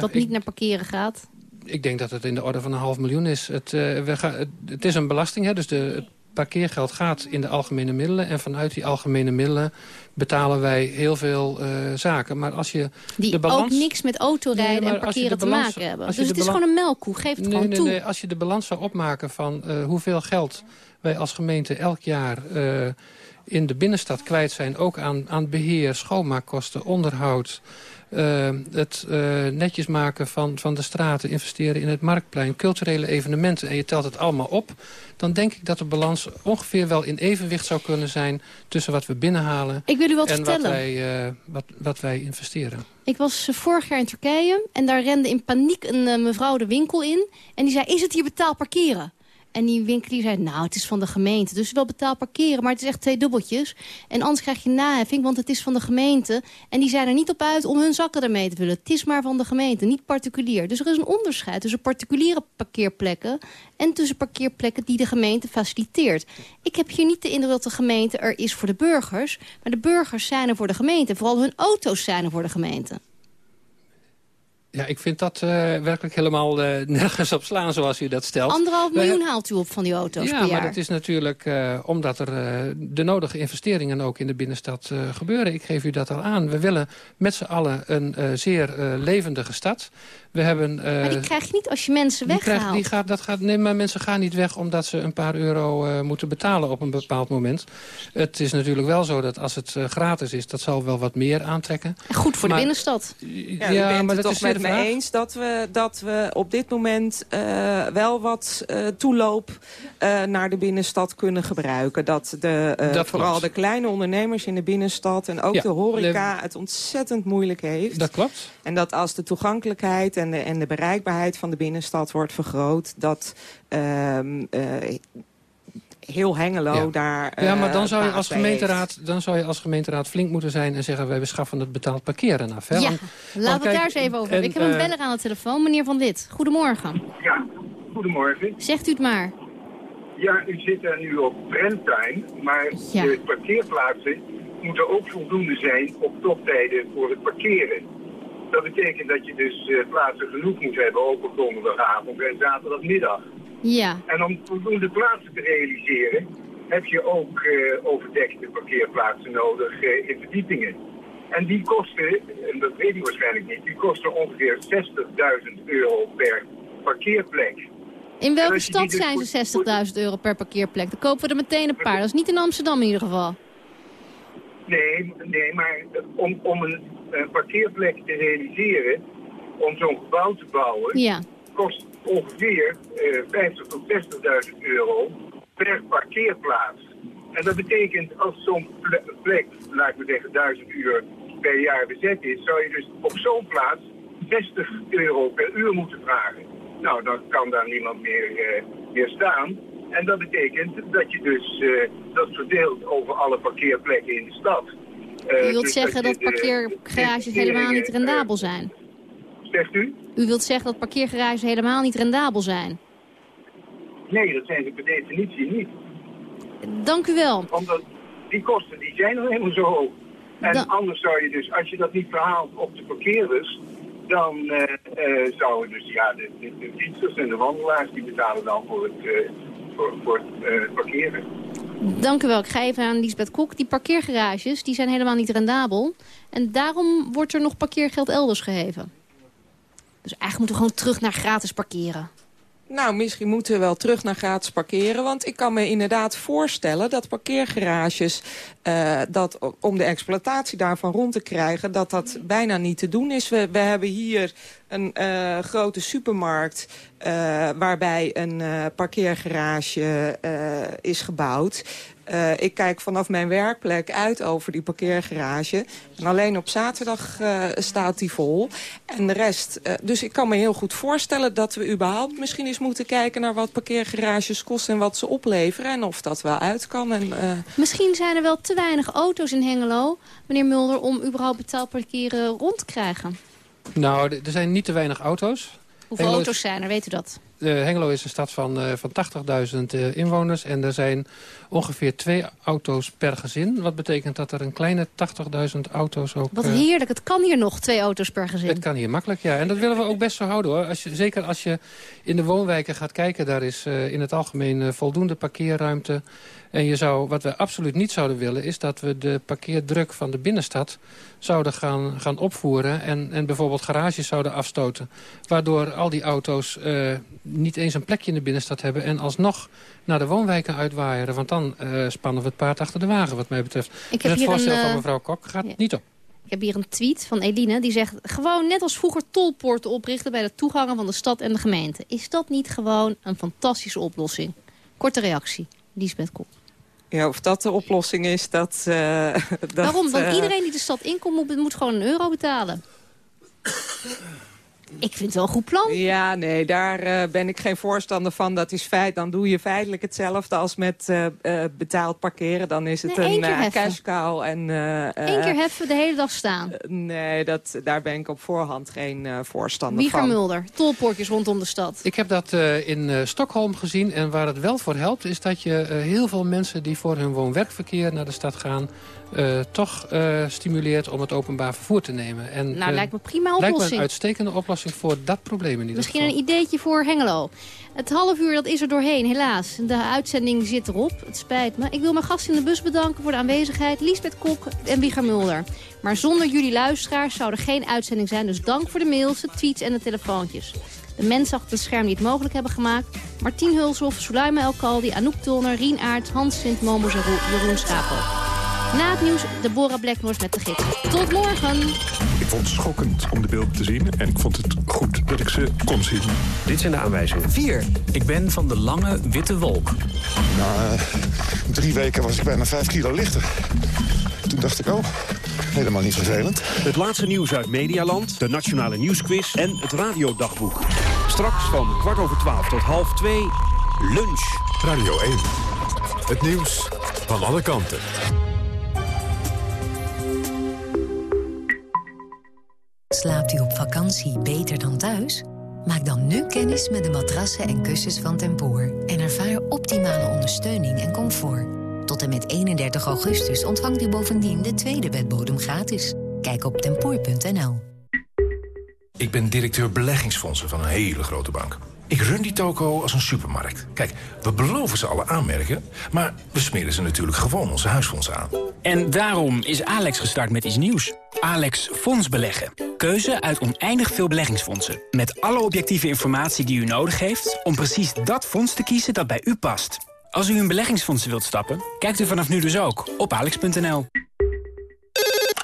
dat niet naar parkeren gaat? Ik denk dat het in de orde van een half miljoen is. Het, we gaan, het, het is een belasting, hè, dus de, het parkeergeld gaat in de algemene middelen. En vanuit die algemene middelen betalen wij heel veel uh, zaken. Maar als je die de balans... ook niks met autorijden Nee, en parkeren te maken hebben. Dus het is gewoon een melkkoe. Geef het Nee, gewoon nee, toe. nee, als je de balans zou opmaken van uh, hoeveel geld wij als gemeente elk jaar uh, in de binnenstad kwijt zijn. Ook aan, aan beheer, schoonmaakkosten, onderhoud. Uh, het uh, netjes maken van, van de straten, investeren in het marktplein, culturele evenementen en je telt het allemaal op, dan denk ik dat de balans ongeveer wel in evenwicht zou kunnen zijn tussen wat we binnenhalen Ik wil u wat en wat vertellen. wij, uh, wat, wat wij investeren. Ik was eh, vorig jaar in Turkije en daar rende in paniek een eh, mevrouw de winkel in. En die zei, is het hier betaald parkeren? En die winkelier zei, nou, het is van de gemeente. Dus wel betaald parkeren, maar het is echt twee dubbeltjes. En anders krijg je naheffing, want het is van de gemeente. En die zijn er niet op uit om hun zakken ermee te vullen. Het is maar van de gemeente, niet particulier. Dus er is een onderscheid tussen particuliere parkeerplekken... en tussen parkeerplekken die de gemeente faciliteert. Ik heb hier niet de indruk dat de gemeente er is voor de burgers... maar de burgers zijn er voor de gemeente. Vooral hun auto's zijn er voor de gemeente. Ja, ik vind dat uh, werkelijk helemaal uh, nergens op slaan zoals u dat stelt. Anderhalf Wij- miljoen haalt u op van die auto's Ja, per maar jaar. dat is natuurlijk uh, omdat er de nodige investeringen ook in de binnenstad gebeuren. Ik geef u dat al aan. We willen met z'n allen een zeer levendige stad. We hebben... Uh, maar die krijg je niet als je mensen die weghaalt. die gaat, dat gaat, nee, maar mensen gaan niet weg omdat ze een paar euro uh, moeten betalen op een bepaald moment. Het is natuurlijk wel zo dat als het uh, gratis is, dat zal wel wat meer aantrekken. Goed voor Maar- de binnenstad. Ja, bent het toch met me eens dat we, dat we op dit moment uh, wel wat uh, toeloop uh, naar de binnenstad kunnen gebruiken. Dat, de, uh, Dat vooral klopt. de kleine ondernemers in de binnenstad en ook Ja, de horeca het ontzettend moeilijk heeft. Dat klopt. En dat als de toegankelijkheid en de, en de bereikbaarheid van de binnenstad wordt vergroot... dat ehm, eh, heel Hengelo Ja. daar Ja, maar eh, dan zou, je als heeft. gemeenteraad, dan zou je als gemeenteraad flink moeten zijn... en zeggen, wij beschaffen het betaald parkeren af. Hè? Ja, Want- laten we het daar eens even over en, hebben. Ik heb een eh, beller aan de telefoon, meneer Van Lid. Goedemorgen. Ja, goedemorgen. Zegt u het maar. Ja, u zit er nu op premtime, maar Ja. de parkeerplaatsen moeten ook voldoende zijn op toptijden voor het parkeren. Dat betekent dat je dus eh, plaatsen genoeg moet hebben, ook op donderdagavond en zaterdagmiddag. Ja. En om voldoende plaatsen te realiseren, heb je ook eh, overdekte parkeerplaatsen nodig eh, in verdiepingen. En die kosten, en dat weet u waarschijnlijk niet, die kosten ongeveer 60.000 euro per parkeerplek. In welke stad dus zijn ze 60.000 euro per parkeerplek? Dan kopen we er meteen een paar. Dat is niet in Amsterdam in ieder geval. Nee, nee maar om, om een, een parkeerplek te realiseren, om zo'n gebouw te bouwen, Ja. kost, ongeveer uh, 50.000 tot 60.000 euro per parkeerplaats. En dat betekent als zo'n plek, laten we zeggen 1000 uur per jaar bezet is, zou je dus op zo'n plaats 60 euro per uur moeten vragen. Nou, dan kan daar niemand meer, meer staan. En dat betekent dat je dus uh, dat verdeelt over alle parkeerplekken in de stad. Uh, u wilt dus zeggen dat, dat parkeergarages helemaal niet rendabel zijn? Zegt u? U wilt zeggen dat parkeergarages helemaal niet rendabel zijn? Nee, dat zijn ze per definitie niet. Dank u wel. Omdat die kosten die zijn al helemaal zo hoog. En anders zou je dus, als je dat niet verhaalt op de parkeerders, dan uh, uh, zouden dus ja, de, de, de, fietsers en de wandelaars die betalen dan voor het, uh, voor, voor het parkeren. Dank u wel. Ik ga even aan Lisbeth Kok. Die parkeergarages die zijn helemaal niet rendabel. En daarom wordt er nog parkeergeld elders geheven. Dus eigenlijk moeten we gewoon terug naar gratis parkeren. Nou, misschien moeten we wel terug naar gratis parkeren. Want ik kan me inderdaad voorstellen dat parkeergarages... Uh, dat om de exploitatie daarvan rond te krijgen... dat dat bijna niet te doen is. We, we hebben hier een uh, grote supermarkt... Uh, waarbij een parkeergarage is gebouwd. Uh, ik kijk vanaf mijn werkplek uit over die parkeergarage. En alleen op zaterdag uh, staat die vol. En de rest... Uh, dus ik kan me heel goed voorstellen dat we überhaupt misschien eens moeten kijken... naar wat parkeergarages kosten en wat ze opleveren. En of dat wel uit kan. En, Misschien zijn er wel te weinig auto's in Hengelo, meneer Mulder... om überhaupt betaalparkeren rond te krijgen. Nou, er zijn niet te weinig auto's. Hoeveel Hengelo auto's zijn er, weet u dat? Uh, Hengelo is een stad van, uh, van 80.000 uh, inwoners. En er zijn ongeveer twee auto's per gezin. Wat betekent dat er een kleine 80.000 auto's ook... Wat heerlijk, het kan hier nog, twee auto's per gezin. Het kan hier makkelijk, ja. En dat willen we ook best zo houden, hoor. Als je, zeker als je in de woonwijken gaat kijken... daar is in het algemeen voldoende parkeerruimte. En je zou, wat we absoluut niet zouden willen... is dat we de parkeerdruk van de binnenstad zouden gaan, gaan opvoeren... En, en bijvoorbeeld garages zouden afstoten. Waardoor al die auto's uh, niet eens een plekje in de binnenstad hebben... en alsnog naar de woonwijken uitwaaieren. Want dan uh, spannen we het paard achter de wagen, wat mij betreft. Ik heb dus het voorstel een, van mevrouw Kok gaat ja. niet op. Ik heb hier een tweet van Eline die zegt... gewoon net als vroeger tolpoorten oprichten... bij de toegangen van de stad en de gemeente. Is dat niet gewoon een fantastische oplossing? Korte reactie, Liesbeth Kop. Ja, of dat de oplossing is, dat... Uh, dat Waarom? Want uh, iedereen die de stad inkomt, moet, moet gewoon een euro betalen. Ik vind het wel een goed plan. Ja, nee, daar uh, ben ik geen voorstander van. Dat is feit. Dan doe je feitelijk hetzelfde als met uh, uh, betaald parkeren. Dan is het nee, een cash cow. En, Eén keer heffen de hele dag staan. nee, dat, daar ben ik op voorhand geen voorstander Wieger van. Mulder, tolpoortjes rondom de stad. Ik heb dat in Stockholm gezien. En waar het wel voor helpt, is dat je heel veel mensen die voor hun woon-werkverkeer naar de stad gaan... Uh, toch uh, stimuleert om het openbaar vervoer te nemen. En, nou, uh, lijkt me prima oplossing. Lijkt me een uitstekende oplossing voor dat probleem in ieder Misschien geval. een ideetje voor Hengelo. Het half uur dat is er doorheen, helaas. De uitzending zit erop. Het spijt me. Ik wil mijn gasten in de bus bedanken voor de aanwezigheid. Liesbeth Kok en Wieger Mulder. Maar zonder jullie luisteraars zou er geen uitzending zijn. Dus dank voor de mails, de tweets en de telefoontjes. De mensen achter het scherm die het mogelijk hebben gemaakt. Martien Hulshoff, Sulaima El Kaldi, Anouk Tolner, Rien Aert, Hans Sint-Momers en Jeroen Schapo. Na het nieuws Deborah Blackmores met de gids. Tot morgen! Ik vond het schokkend om de beelden te zien. En ik vond het goed dat ik ze kon zien. Dit zijn de aanwijzingen. 4. Ik ben van de lange witte wolk. Na uh, drie weken was ik bijna 5 kilo lichter. Toen dacht ik, oh, helemaal niet vervelend. Het laatste nieuws uit Medialand, de Nationale Nieuwsquiz en het Radiodagboek. Straks van kwart over twaalf tot half twee, lunch. Radio 1. Het nieuws van alle kanten. Slaapt u op vakantie beter dan thuis? Maak dan nu kennis met de matrassen en kussens van Tempoor... en ervaar optimale ondersteuning en comfort. Tot en met 31 augustus ontvangt u bovendien de tweede bedbodem gratis. Kijk op tempoor.nl. Ik ben directeur beleggingsfondsen van een hele grote bank. Ik run die toko als een supermarkt. Kijk, we beloven ze alle aanmerken... maar we smeren ze natuurlijk gewoon onze huisfondsen aan. En daarom is Alex gestart met iets nieuws. Alex Fonds Beleggen. Keuze uit oneindig veel beleggingsfondsen. Met alle objectieve informatie die u nodig heeft... om precies dat fonds te kiezen dat bij u past. Als u in beleggingsfondsen wilt stappen, kijkt u vanaf nu dus ook op alex.nl.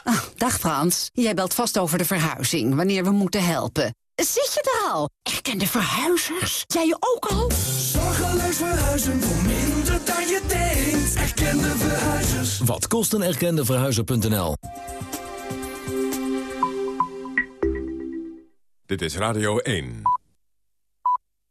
Oh, dag Frans, jij belt vast over de verhuizing, wanneer we moeten helpen. Zit je er al? Erkende verhuizers? Jij je ook al? Zorgeloos verhuizen voor minder dan je denkt. Erkende verhuizers. Wat kost een erkende verhuizer.nl? Dit is Radio 1.